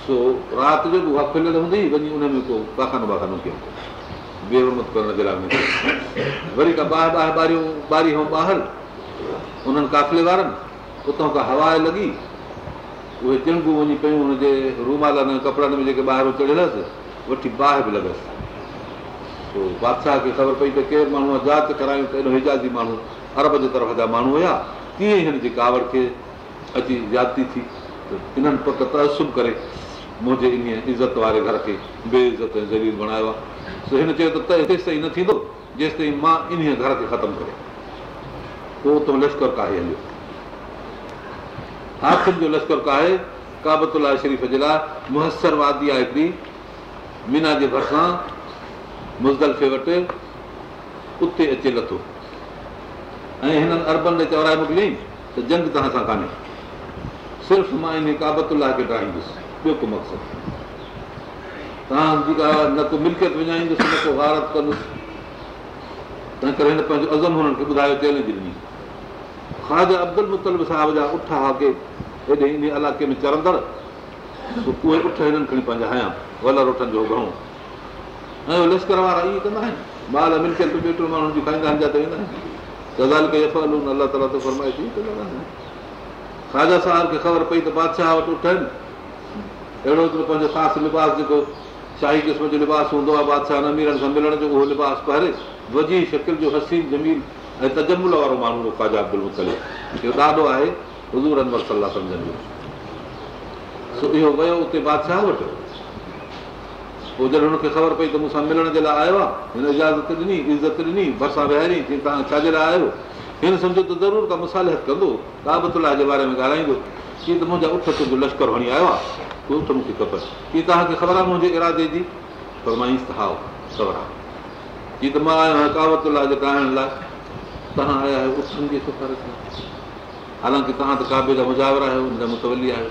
सो राति जो बि उहा खुलियल हूंदी वञी उन में को पाखानो बाखानो कयूं बेहरमत करण जे लाइ वरी का ॿाहिरि ॿाहिरि ॿारियूं ॿारी ऐं ॿाहिरि उन्हनि काफ़िले वारनि उतां खां हवा लॻी उहे टिंगू वञी पियूं हुनजे रूमाल कपिड़नि में जेके ॿाहिरि चढ़ियल हुअसि वठी बाहि बि लॻसि पोइ बादशाह खे ख़बर पई त केरु माण्हू आज़ादु करायूं त एॾो हिजाज़ी माण्हू अरब जे तरफ़ जा माण्हू हुया कीअं हिन जी कावड़ खे अची जाद थी त इन्हनि पक तसुब करे मुंहिंजे इन इज़त वारे घर खे बेइज़त ऐं ज़रीर बणायो आहे हिन चयो त तेसि ताईं न थींदो जेसि ताईं मां इन घर खे ख़तमु करे पोइ त लश्कर काहे हलियो आख़िर जो लश्कर काहे काबतुल शरीफ़ जे लाइ मुहसर वादी आहे हिकिड़ी मीना जे भरिसां मुज़दलफ़े वटि उते अचे लथो ऐं हिननि अरबनि ते चौराए मोकिलियईं त जंग तव्हां सां कान्हे सिर्फ़ु मां इन काबतु खे डींदुसि ॿियो को मक़सदु तव्हां न न को को मिल्कियत विञाईंदुसि कंदुसि तंहिं करे हिन पंहिंजो अज़म हुननि खे ॿुधायो तेल ॾिनी ख़्वाजा अब्दुल मुतलब साहिब जा उठ हा के हेॾे इन इलाइक़े में चढ़ंदड़ लश्कर वारा ईअं कंदा आहिनि अलाह खाजा साहिब खे ख़बर पई त बादशाह वटि अहिड़ो पंहिंजो ख़ासि लिबास जेको शाही क़िस्म जो लिबास हूंदो आहे बादशाह न मीरनि सां मिलण जो उहो लिबास पहिरे वज़ी शकिल हसीन ज़मीन ऐं तजमुल वारो माण्हू अब्दुल खाजा इहो ॾाढो आहे हज़ूर सम्झनि जो त इहो वियो उते बादशाह वटि पोइ जॾहिं हुनखे ख़बर पई त मूंसां मिलण जे लाइ आयो आहे हिन इजाज़त ॾिनी इज़त ॾिनी भरिसां विहारी चई तव्हां छाजे लाइ आयो हिन सम्झो त ज़रूरु का मुसालिहत कंदो काबतला जे बारे में ॻाल्हाईंदो की त मुंहिंजा उठ तुंहिंजो लश्कर हणी आयो आहे तूं उठ मूंखे खपे की तव्हांखे ख़बर आहे मुंहिंजे इरादे जी पर मां ईसि हा ख़बर आहे की त मां आयो आहियां काबतला जे ॻाल्हाइण लाइ तव्हां आया आहियो उठनि जी हालांकि तव्हां त काबे जा मुजा आहियो हुन जा मुतवली आहियो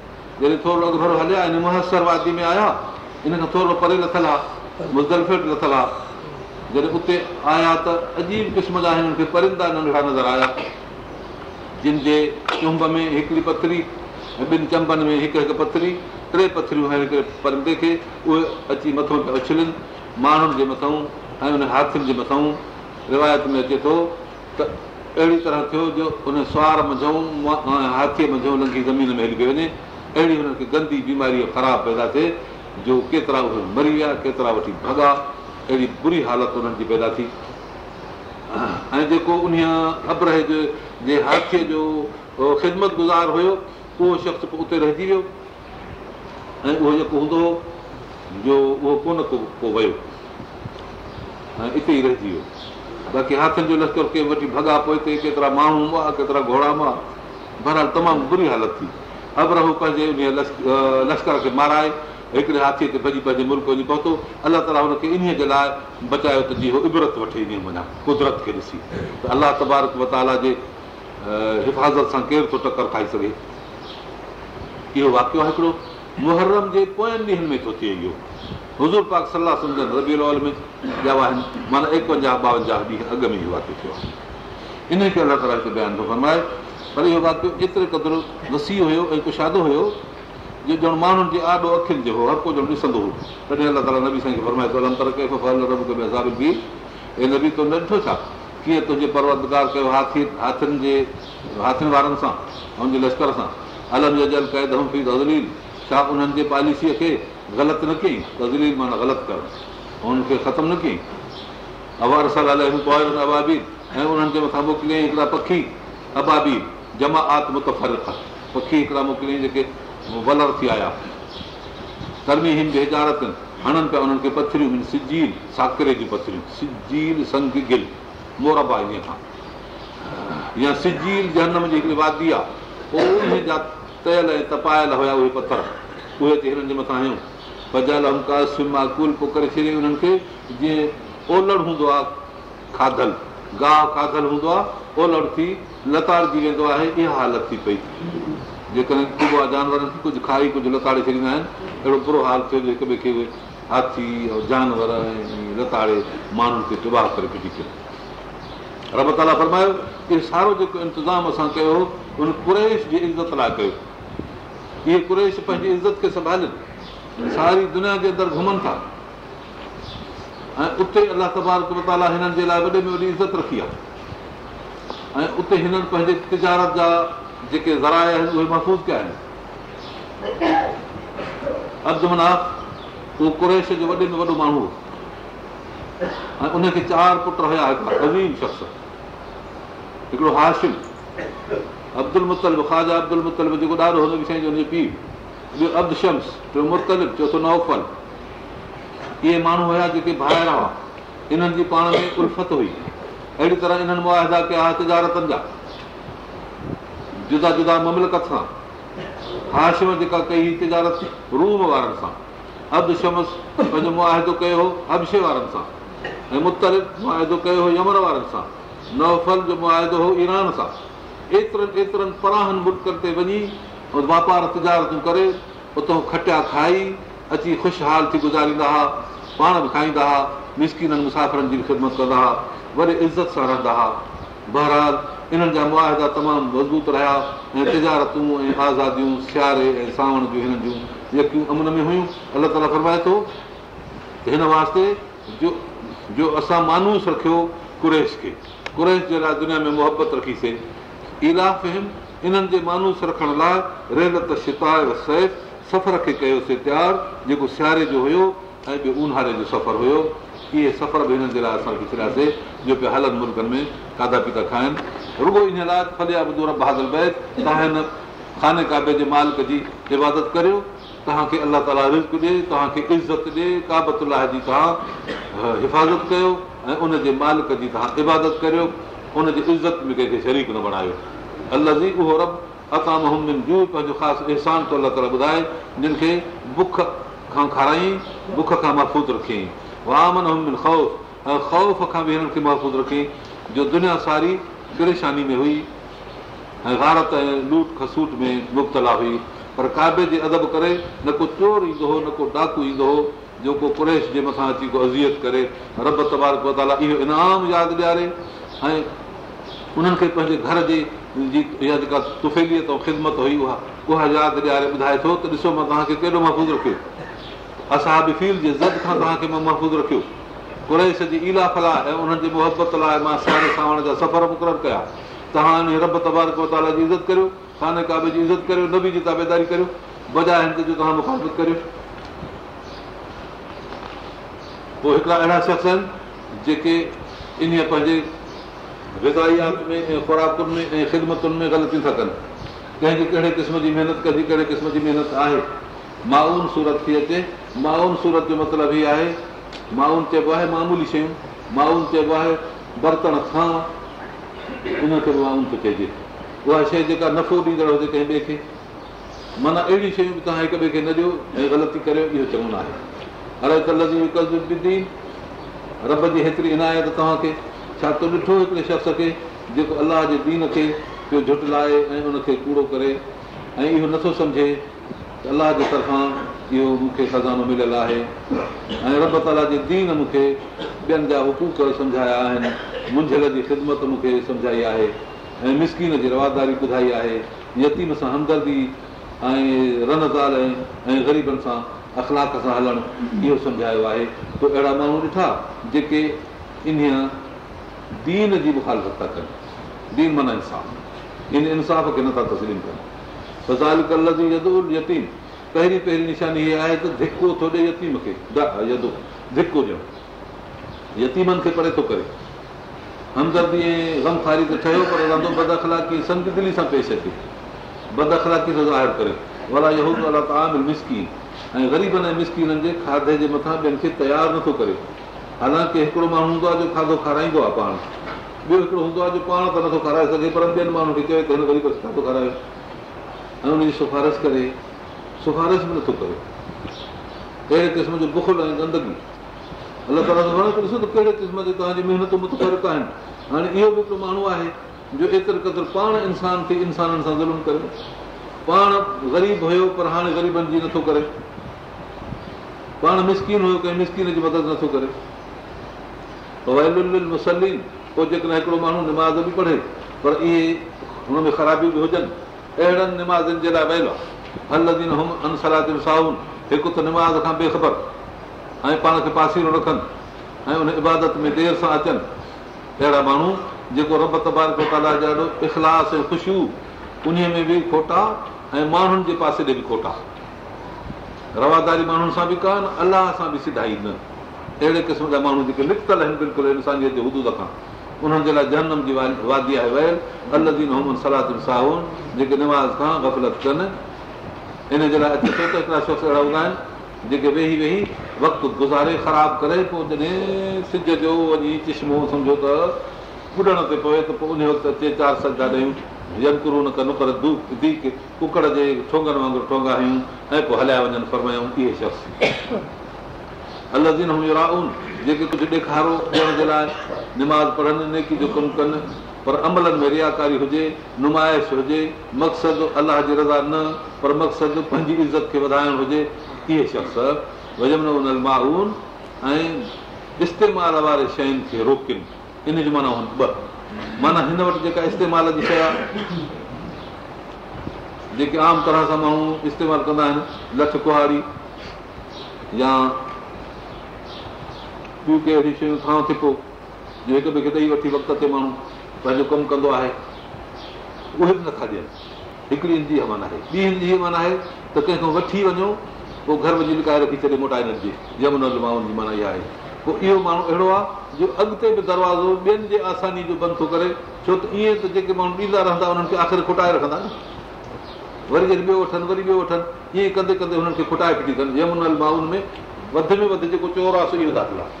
जॾहिं थोरो अघु भरो हलिया ऐं मुहसर वादी में आया इन खां थोरो परे लथल आहे मुज़लफ़ लथल आहे जॾहिं उते आया त अजीब क़िस्म जा हिननि खे परिंदा नंढिड़ा नज़र आया जिन जे चुंब में हिकिड़ी पथरी ऐं ॿिनि चंबनि में हिकु हिकु पथरी टे पथरियूं हर हिकिड़े परिंदे खे उहे अची मथां पिया उछलनि माण्हुनि जे मथां ऐं उन हाथियुनि जे मथां रिवायत में अचे थो त अहिड़ी तरह थियो जो उन सुवार मंझो हाथीअ मंझो लंघी ज़मीन में हली पियो वञे अहिड़ी हुननि खे गंदी बीमारी ख़राबु पैदा थिए जो केतिरा उहे मरी विया केतिरा वठी भॻा अहिड़ी बुरी हालत हुननि जी पैदा थी ऐं जेको उन ख़बर जे हाथीअ जो ख़िदमत गुज़ार हुयो उहो शख़्स पोइ उते रहिजी वियो ऐं उहो जेको हूंदो हुओ जो उहो कोन को को वियो ऐं इते ई रहिजी वियो बाक़ी हाथनि जो लश्कर के वठी भॻा पोइ हिते केतिरा माण्हू हुआ केतिरा घोड़ा हुआ बहरहाल तमामु बुरी हालति थी अबर पंहिंजे उन लश्कर खे माराए हिकिड़े हाथीअ ते भॼी पंहिंजे मुल्क वञी पहुतो अलाह ताला हुनखे इन्हीअ जे लाइ बचायो त जीअं उहो इबरत वठी ईंदी वञा कुदरत खे ॾिसी त अलाह तबारक मताला जे हिफ़ाज़त सां केरु थो टकर खाई सघे इहो वाकियो आहे हिकिड़ो मुहर्रम जे पोयनि ॾींहनि में थो थिए इहो हज़ूर पाक सलाह रबी रबील में आहिनि माना एकवंजाह ॿावंजाह ॾींहं अॻ में इहो वाकियो थियो आहे इन करे अलाह ताला खे बयानु फरमाए पर इहो वाकियो एतिरे क़दुरु वसी हुयो ऐं कुशादो हुयो जो ॼण माण्हुनि जे आॾो अखियुनि जो हो हर को ॼण ॾिसंदो हो तॾहिं अलाह ताला नबी साईं खे फरमाए नबी तूं ॾिठो छा कीअं तुंहिंजे परवतार कयो हाथी हाथियुनि जे हाथियुनि वारनि सां हुनजे लश्कर सां अलम जल के दमी तज़लील छा उन्हनि जे पॉलिसीअ खे ग़लति न कयईं तज़लील माना ग़लति कनि हुननि खे ख़तमु न कयईं अवार सां ॻाल्हाए ऐं उन्हनि जे मथां मोकिलियईं हिकिड़ा पखी अबाबी जमात मुतफ़रक़ पखी हिकिड़ा मोकिलियईं जेके वलर थी आया तर्मीहीम जे इजारतनि हणनि पिया उन्हनि खे पथरियूं सिजील साकरे जूं पथरियूं सिजील संग गिल मोरबा इन खां या सिजील जनम जी हिकिड़ी वादी आहे पोइ उन जा तयल ऐं तपायल हुया उहे पथर उहे त हिननि जे मथां आहियूं भॼायल सिमा कुल पोइ करे छॾियईं उन्हनि खे जीअं ओलड़ हूंदो आहे खाधल गाह खाधल हूंदो आहे ओलड़ थी लताड़जी वेंदो आहे इहा हालत थी पई जेकॾहिं कुबा जानवरनि कुझु खाई कुझु लताड़े छॾींदा आहिनि अहिड़ो बुरो हाल थियो हिक ॿिए खे उहे हाथी ऐं जानवर ऐं लताड़े माण्हुनि खे तिबाह करे फिटी थियनि रब ताला फरमायो इहो सारो जेको इंतिज़ाम असां कयो उन कुरेश जी इज़त लाइ कयो इहे कुरेश पंहिंजी इज़त खे संभालनि सारी दुनिया जे अंदरि घुमनि था ऐं उते अलाह तबारक हिननि जे लाइ वॾे में वॾी इज़त रखी आहे ऐं उते हिननि पंहिंजे तिजारत जा जेके ज़राया आहिनि उहे महफ़ूज़ कया आहिनि उहो कुरेश जो वॾे में वॾो माण्हू ऐं उनखे चार पुट हुया हिकिड़ा अज़ीम शख़्स हिकिड़ो हाशिम अब्दुल मुतल ख़्वाजा अब्दुल मुतल जेको ॾाढो हुन हुनजो पीउ ॿियो शम्स टियों मुर चोथो नौफल इहे माण्हू हुया जेके ॿाहिरां हुआ इन्हनि जी पाण में उल्फत हुई अहिड़ी तरह इन्हनि मुआदा कया हुआ तिजारतनि जा जुदा जुदा ममलकत सां हाशिम जेका कई हुई तिजारत रूम वारनि सां शमस पंहिंजो मुआदो कयो हो हब्शे वारनि सां ऐं मुआदो कयो हो यमर वारनि सां नफ़ल जो मुआदो हो ईरान सां एतिरनि एतिरनि पराहन मुल्कनि ते वञी वापार तिजारतूं करे उतां खटिया खाई अची ख़ुशहाल थी गुज़ारींदा हुआ पाण बि खाईंदा हुआ मिसकिननि मुसाफ़िरनि जी बि ख़िदमत कंदा हुआ वॾे इज़त सां रहंदा हुआ बहरहाल इन्हनि जा मुआदा तमामु मज़बूत रहिया ऐं तिजारतूं ऐं आज़ादियूं सियारे ऐं सावण जूं हिननि जूं यकियूं अमन में हुयूं अलाह ताला फरमाए थो हिन वास्ते जो जो असां मानूस रखियो कुरेश खे कुरेश जे लाइ दुनिया में मुहबत रखीसीं इराफ़ इन्हनि जे मानूस रखण लाइ रेल त सैफ़ सफ़र खे कयोसीं तयारु जेको सियारे जो हुयो ऐं ॿियो ऊन्हारे जो सफ़रु हुयो इहे सफ़र बि हिननि जे लाइ असां खिसरियासीं जो पिया हलनि मुल्कनि में खाधा पीता खाइनि रुगो हिन लाइ फलिया जे मालिक जी इबादत करियो तव्हांखे अलाह ताला रिज़ ॾे तव्हांखे इज़त ॾे काबता जी तव्हां हिफ़ाज़त कयो ऐं उनजे मालिक जी तव्हां इबादत करियो उनजी इज़त में कंहिंखे शरीक न बणायो अलाह जी उहो रब अता मुहमिन ॿियो पंहिंजो ख़ासि अहसान थो अलाह ताला ॿुधाए जिन खे बुख खां खाराई बुख खां महफ़ूज़ रखियईं रामन ख़ौफ़ ख़ौफ़ खां बि हिननि खे महफ़ूज़ रखी जो दुनिया सारी परेशानी में हुई ऐं गारत ऐं लूट खसूट में मुबतला हुई पर क़ाबे जे अदब करे न को चोर ईंदो हो न को डाकू ईंदो हो जेको कुरेश जे मथां अची को अज़ीत करे रब तबारक इहो इनाम यादि ॾियारे ऐं उन्हनि खे पंहिंजे घर जे इहा जेका तुफेलियत ऐं ख़िदमत हुई उहा उहा यादि ॾियारे ॿुधाए थो त ॾिसो मां तव्हांखे केॾो महफ़ूज़ रखियो असां बि फील्ड जे ज़द खां तव्हांखे मां महफ़ूज़ रखियो कुरेश जी इलाक़ लाइ ऐं उन्हनि जी मुहबत लाइ मां सारे सावण जा सफ़र मुक़ररु कया तव्हां हिन रब तबाद कोताला जी इज़त करियो काने काबे जी इज़त करियो नबी जी ताबेदारी करियो बजाए हिन जो तव्हां मुखालत करियो पोइ हिकिड़ा अहिड़ा शख़्स आहिनि जेके इन पंहिंजे विदाई में ऐं ख़ुराकुनि में ऐं ख़िदमतुनि में ग़लतियूं था कनि कंहिंजी कहिड़े क़िस्म जी महिनत कंदी कहिड़े क़िस्म जी महिनत आहे माउन सूरत थी अचे माउन सूरत जो मतिलबु हीअ आहे माउन चइबो आहे मामूली शयूं माउन चइबो आहे बर्तन खां उनखे माउन थो चइजे उहा शइ जेका नफ़ो ॾींदड़ हुजे कंहिं ॿिए खे माना अहिड़ी शयूं बि तव्हां हिक ॿिए खे न ॾियो ऐं ग़लती करियो इहो चङो न आहे हर कल जी कज़ रब जी हेतिरी इनायत तव्हांखे छा तो ॾिठो हिकिड़े शख़्स खे जेको अलाह जे दीन खे पियो झुटलाए ऐं उनखे कूड़ो करे ऐं इहो नथो सम्झे त अलाह जे तरफ़ां इहो मूंखे सज़ानो मिलियलु आहे ऐं रब ताला जे दीन मूंखे ॿियनि जा हुक़ूक सम्झाया आहिनि मुंझल जी ख़िदमत मूंखे सम्झाई आहे ऐं मिसकिन जी रवादारी ॿुधाई आहे यतीम सां हमदर्दी ऐं रनदार ऐं ग़रीबनि सां अख़लाक सां हलणु इहो सम्झायो आहे त अहिड़ा माण्हू ॾिठा जेके इन दीन जी मुखालत था कनि दीन माना इंसाफ़ इन इंसाफ़ खे नथा तस्लीम कनि यतीम पहिरीं पहिरीं निशानी हीअ आहे त धिको थो ॾे यतीम खे धिको ॾियो यतीमनि खे परे थो करे हमदर्दी ऐं ग़मखारी त ठहियो पर संगदिली सां पेश अचे बदख़लाकी सां ज़ाहिर करे इहो अला मिसकी ऐं ग़रीबनि ऐं मिसकीननि जे खाधे जे मथां ॿियनि खे तयारु नथो करे हालांकि हिकिड़ो माण्हू हूंदो आहे जो खाधो खाराईंदो आहे पाण ॿियो हिकिड़ो हूंदो आहे जो पाण त नथो खाराए सघे पर ॿियनि माण्हुनि खे चए त हिन ग़रीब खाधो खारायो ऐं उनजी सिफारिश करे सिफारिश बि नथो करे अहिड़े क़िस्म जो बुखल ऐं गंदगी अलाह ताला ॾिसो त कहिड़े क़िस्म जी तव्हांजी महिनत मुत आहिनि हाणे इहो बि हिकिड़ो माण्हू आहे जो क़दुरु पाण इंसान थी इंसाननि सां ज़ुल्म करे पाण ग़रीब हुयो पर हाणे ग़रीबनि जी नथो करे पाण मिसकिन हुयो कंहिं मिसकिन जी मदद नथो करे पोइ जेकॾहिं हिकिड़ो माण्हू निमाज़ बि पढ़े पर इहे हुन में ख़राबियूं बि हुजनि अहिड़नि निमाज़नि जे लाइ आहे अहिड़निमा हिकु त निमाज़ खां बेखबर ऐं पाण खे पासीरो रखनि ऐं उन इबादत में देरि सां अचनि अहिड़ा माण्हू जेको रब रबत ॾाढो इख़लास ऐं ख़ुशियूं उन में बि खोटा ऐं माण्हुनि जे पासे ॾे बि खोटा रवादारी माण्हुनि सां बि कनि अलाह सां बि सिधाई न अहिड़े क़िस्म जा माण्हू जेके निपतल आहिनि बिल्कुलु इंसानियत जे हुदूद खां उन्हनि जे लाइ जनम जी वादी आहे वयल अलदीन मोहम्मद सलात जेके निमाज़ खां गफ़लत कनि इन जे लाइ अचे थो त हिकिड़ा शख़्स अहिड़ा हूंदा आहिनि जेके वेही वेही वक़्तु गुज़ारे ख़राबु करे पोइ जॾहिं सिज जो वञी चिश्मो सम्झो त कुॾण ते पवे त पोइ उन वक़्तु चारि सजा ॾियूं नुकर दूक दीक कुकड़ जे ठोंगनि वांगुरु ठोंगा हुयूं ऐं पोइ हलिया वञनि फरमायूं इहे शख़्स अलदीना जेके कुझु ॾेखारो ॾियण जे लाइ निमाज़ पढ़नि नेकी जो कमु कनि पर अमलनि में रियाकारी हुजे नुमाइश हुजे मक़सदु अलाह जी रज़ा न पर मक़सदु पंहिंजी इज़त खे वधाइणु हुजे इहे शख़्स वजम ऐं इस्तेमाल वारे शयुनि खे रोकनि इन जी माना ॿ माना हिन वटि जेका इस्तेमाल जी शइ आहे जेके आम तरह सां माण्हू इस्तेमालु कंदा आहिनि लछ कुहारी या ॿियूं अहिड़ियूं शयूं खाऊं थिए पोइ जो हिक ॿिए खे ॾेई वठी वक़्त ते माण्हू पंहिंजो कमु कंदो आहे उहे बि नथा ॾियनि हिकिड़ी हिनजी इहा माना आहे ॿी हिनजी इहा माना आहे त कंहिंखां वठी वञो पोइ घर वञी लिकाए रखी छॾे मोटाए ॾिजे जंहिंमल माण्हुनि जी माना इहा आहे पोइ इहो माण्हू अहिड़ो आहे जो अॻिते बि दरवाज़ो ॿियनि जे आसानी जो बंदि थो करे छो त ईअं त जेके माण्हू ॾींदा रहंदा उन्हनि खे आख़िर खुटाए रखंदा न वरी ॿियो वठनि वरी ॿियो वठनि ईअं कंदे कंदे हुननि खे खुटाए फिटी कनि यमुन नल में वधि में वधि जेको चोर आहे सो इहो विधा आहे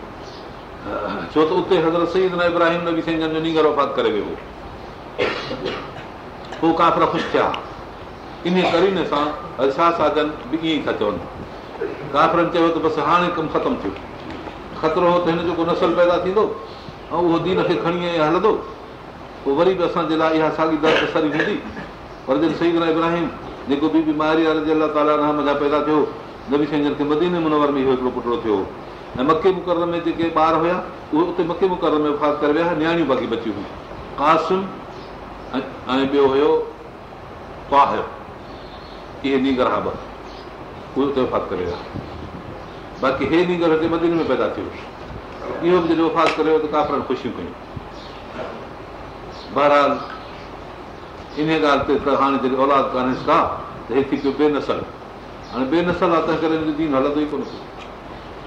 छो त उते हज़रत सईद न इब्राहिम नबी साईं जन जो नींगर वफ़ात करे वियो हो पोइ काफ़िर ख़ुशि थिया इन करीने सां बि ईअं ई था चवनि काफ़िरन चयो त बसि हाणे कमु ख़तमु थियो ख़तरो हो त हिन जो को नसल पैदा थींदो ऐं उहो दीन खे खणी ऐं हलंदो पोइ वरी बि असांजे लाइ इहा साॻी दर सरी हूंदी पर जॾहिं सईद न इब्राहिम जेको अलाह ताला रहम जा पैदा थियो नबी साईं जन खे मुनवर में इहो हिकिड़ो पुटड़ो थियो ऐं मके मुक़र में जेके ॿार हुया उहे उते मके मुकर में वफ़ात करे विया नियाणियूं बाक़ी बचियूं हुयूं कासिम ऐं ॿियो हुयो क्वाहि इहे नीगर हा ॿ उहे उते वफ़ात करे विया बाक़ी हे निगर हिते मदीन में पैदा थियो इहो बि जॾहिं वफ़ात करे वियो त काफ़रनि ख़ुशियूं कयूं बहरहाल इन ॻाल्हि ते त हाणे जॾहिं औलाद कान्हे का त हे थी पियो बेनसल हाणे बेनसल आहे तंहिं करे दीन हलंदो ई कोन थो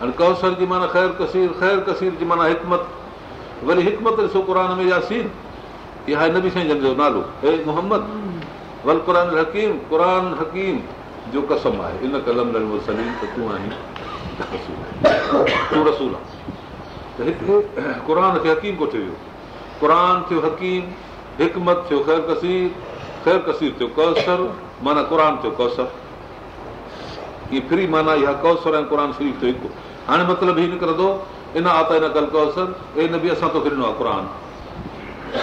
हाणे कौसर जी माना ख़ैर कसीर ख़ैर कसीर जी माना हिकमत वरी हिकमत ॾिसो क़ुर में यासीन इहा हा नबी साईं जन जो नालो हे मोहम्मद वल क़ुर हकीम क़ुर हकीम जो कसम आहे इन कलम सलीम त त तूं तूं आहीं रसूल आहे लाइ क़ुर खे हकीम कोठे वियो क़ुर थियो हकीम हिकमत थियो ख़ैर कसीर ख़ैर कसीर थियो कौसर माना क़ुर थियो कौसर हीअ फ्री माना इहा कौसर ऐं क़ुर शरीफ़ जो हिकु हाणे मतिलबु हीअ निकिरंदो इन इन कल कौसर ऐं न बि तोखे ॾिनो आहे क़ुर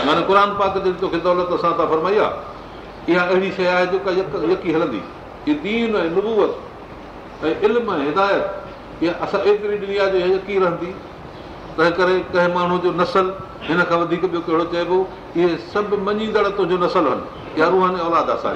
माना क़ुर पाक तोखे दौलत असां था फरमाई आहे इहा अहिड़ी शइ आहे जेका यकी हलंदी ही दीन ऐं ऐं इल्म ऐं हिदायत इहा असां एतिरी ॾिनी आहे तंहिं करे कंहिं माण्हू जो नसल हिन खां वधीक ॿियो कहिड़ो चइबो इहे सभु मञीदड़ तुंहिंजो नसल आहिनि या हलनि सां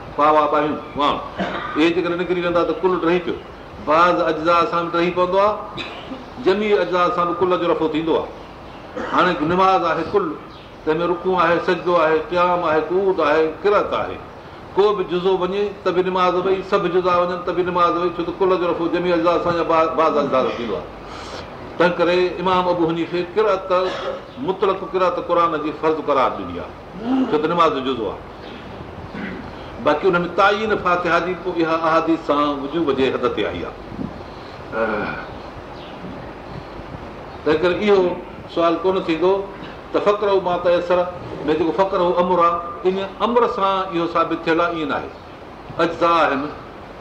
पावा वाह वाण इहे जेकॾहिं निकिरी वेंदा त कुल रही पियो बाज़ अजा सां बि रही पवंदो आहे जमी अजा सां बि कुल जो रफ़ो थींदो आहे हाणे निमाज़ आहे कुल तंहिंमें रुखूं आहे सजो आहे प्याम आहे कूद आहे किरत आहे को बि जुज़ो वञे त बि निमाज़ वई सभु जुज़ा वञनि त बि निमाज़ वई छो त कुल जो रफ़ो जमी अजा सां बाज़ अजा थींदो आहे तंहिं करे इमाम अबू हुन खे किरत मुतलक किरत क़ुर जी फर्ज़ु करार ॾिनी आहे छो त निमाज़ जुज़ो आहे बाक़ी में ताई न अहादी सां वजूब जे हद ते आई आहे तंहिं करे इहो सुवाल कोन थींदो त मां त असर में जेको फ़ख़्रो हो अमुर आहे इन अमुर सां इहो साबित थियलु आहे ईअं न आहे आहिनि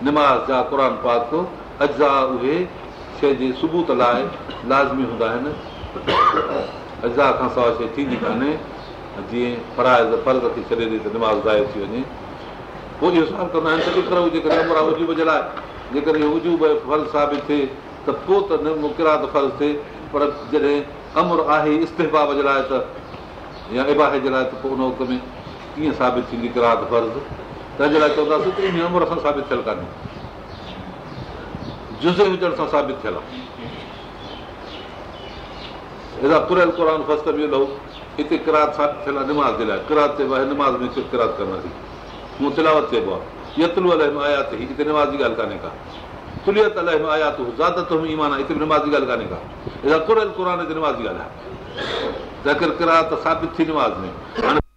निमाज़ जा क़ुर पाक क़ाना उहे शइ जे सबूत लाइ लाज़मी हूंदा आहिनि अजा खां सवाइ शइ थींदी कान्हे जीअं फराइज़ फर्ज़ खे छॾे ॾे त निमाज़ ज़ाहिर थी वञे पोइ जे हिसाबु कंदा आहियूं जेकॾहिं अमरा वजूब साबित थिए त पोइ त किराट फर्ज़ थिए पर जॾहिं अमर आहे इस्तेफ़ जे लाइ त या इबाहे जे लाइ त पोइ उन वक़्त में कीअं साबित थींदी किरात फर्ज़ तंहिंजे लाइ चवंदासीं त इन अमर सां साबित थियल कान्हे जुज़े हुजण सां साबित थियल आहे हेॾा तुरियल क़ुर फस्त बि हिते किरात साबित थियल आहे निमाज़ जे लाइ किरात चइबो आहे निमाज़ में किरात किराद कंदासीं मूं सिलावत कॿो आहे यतू अल में आया त हिते नमाज़ जी ॻाल्हि कान्हे का तुल्यत अलाए में आया त हू ज़ात ईमान जी ॻाल्हि कान्हे कारान ते नमाज़ी ॻाल्हि आहे जेकर किरा साबित थी निमाज़ में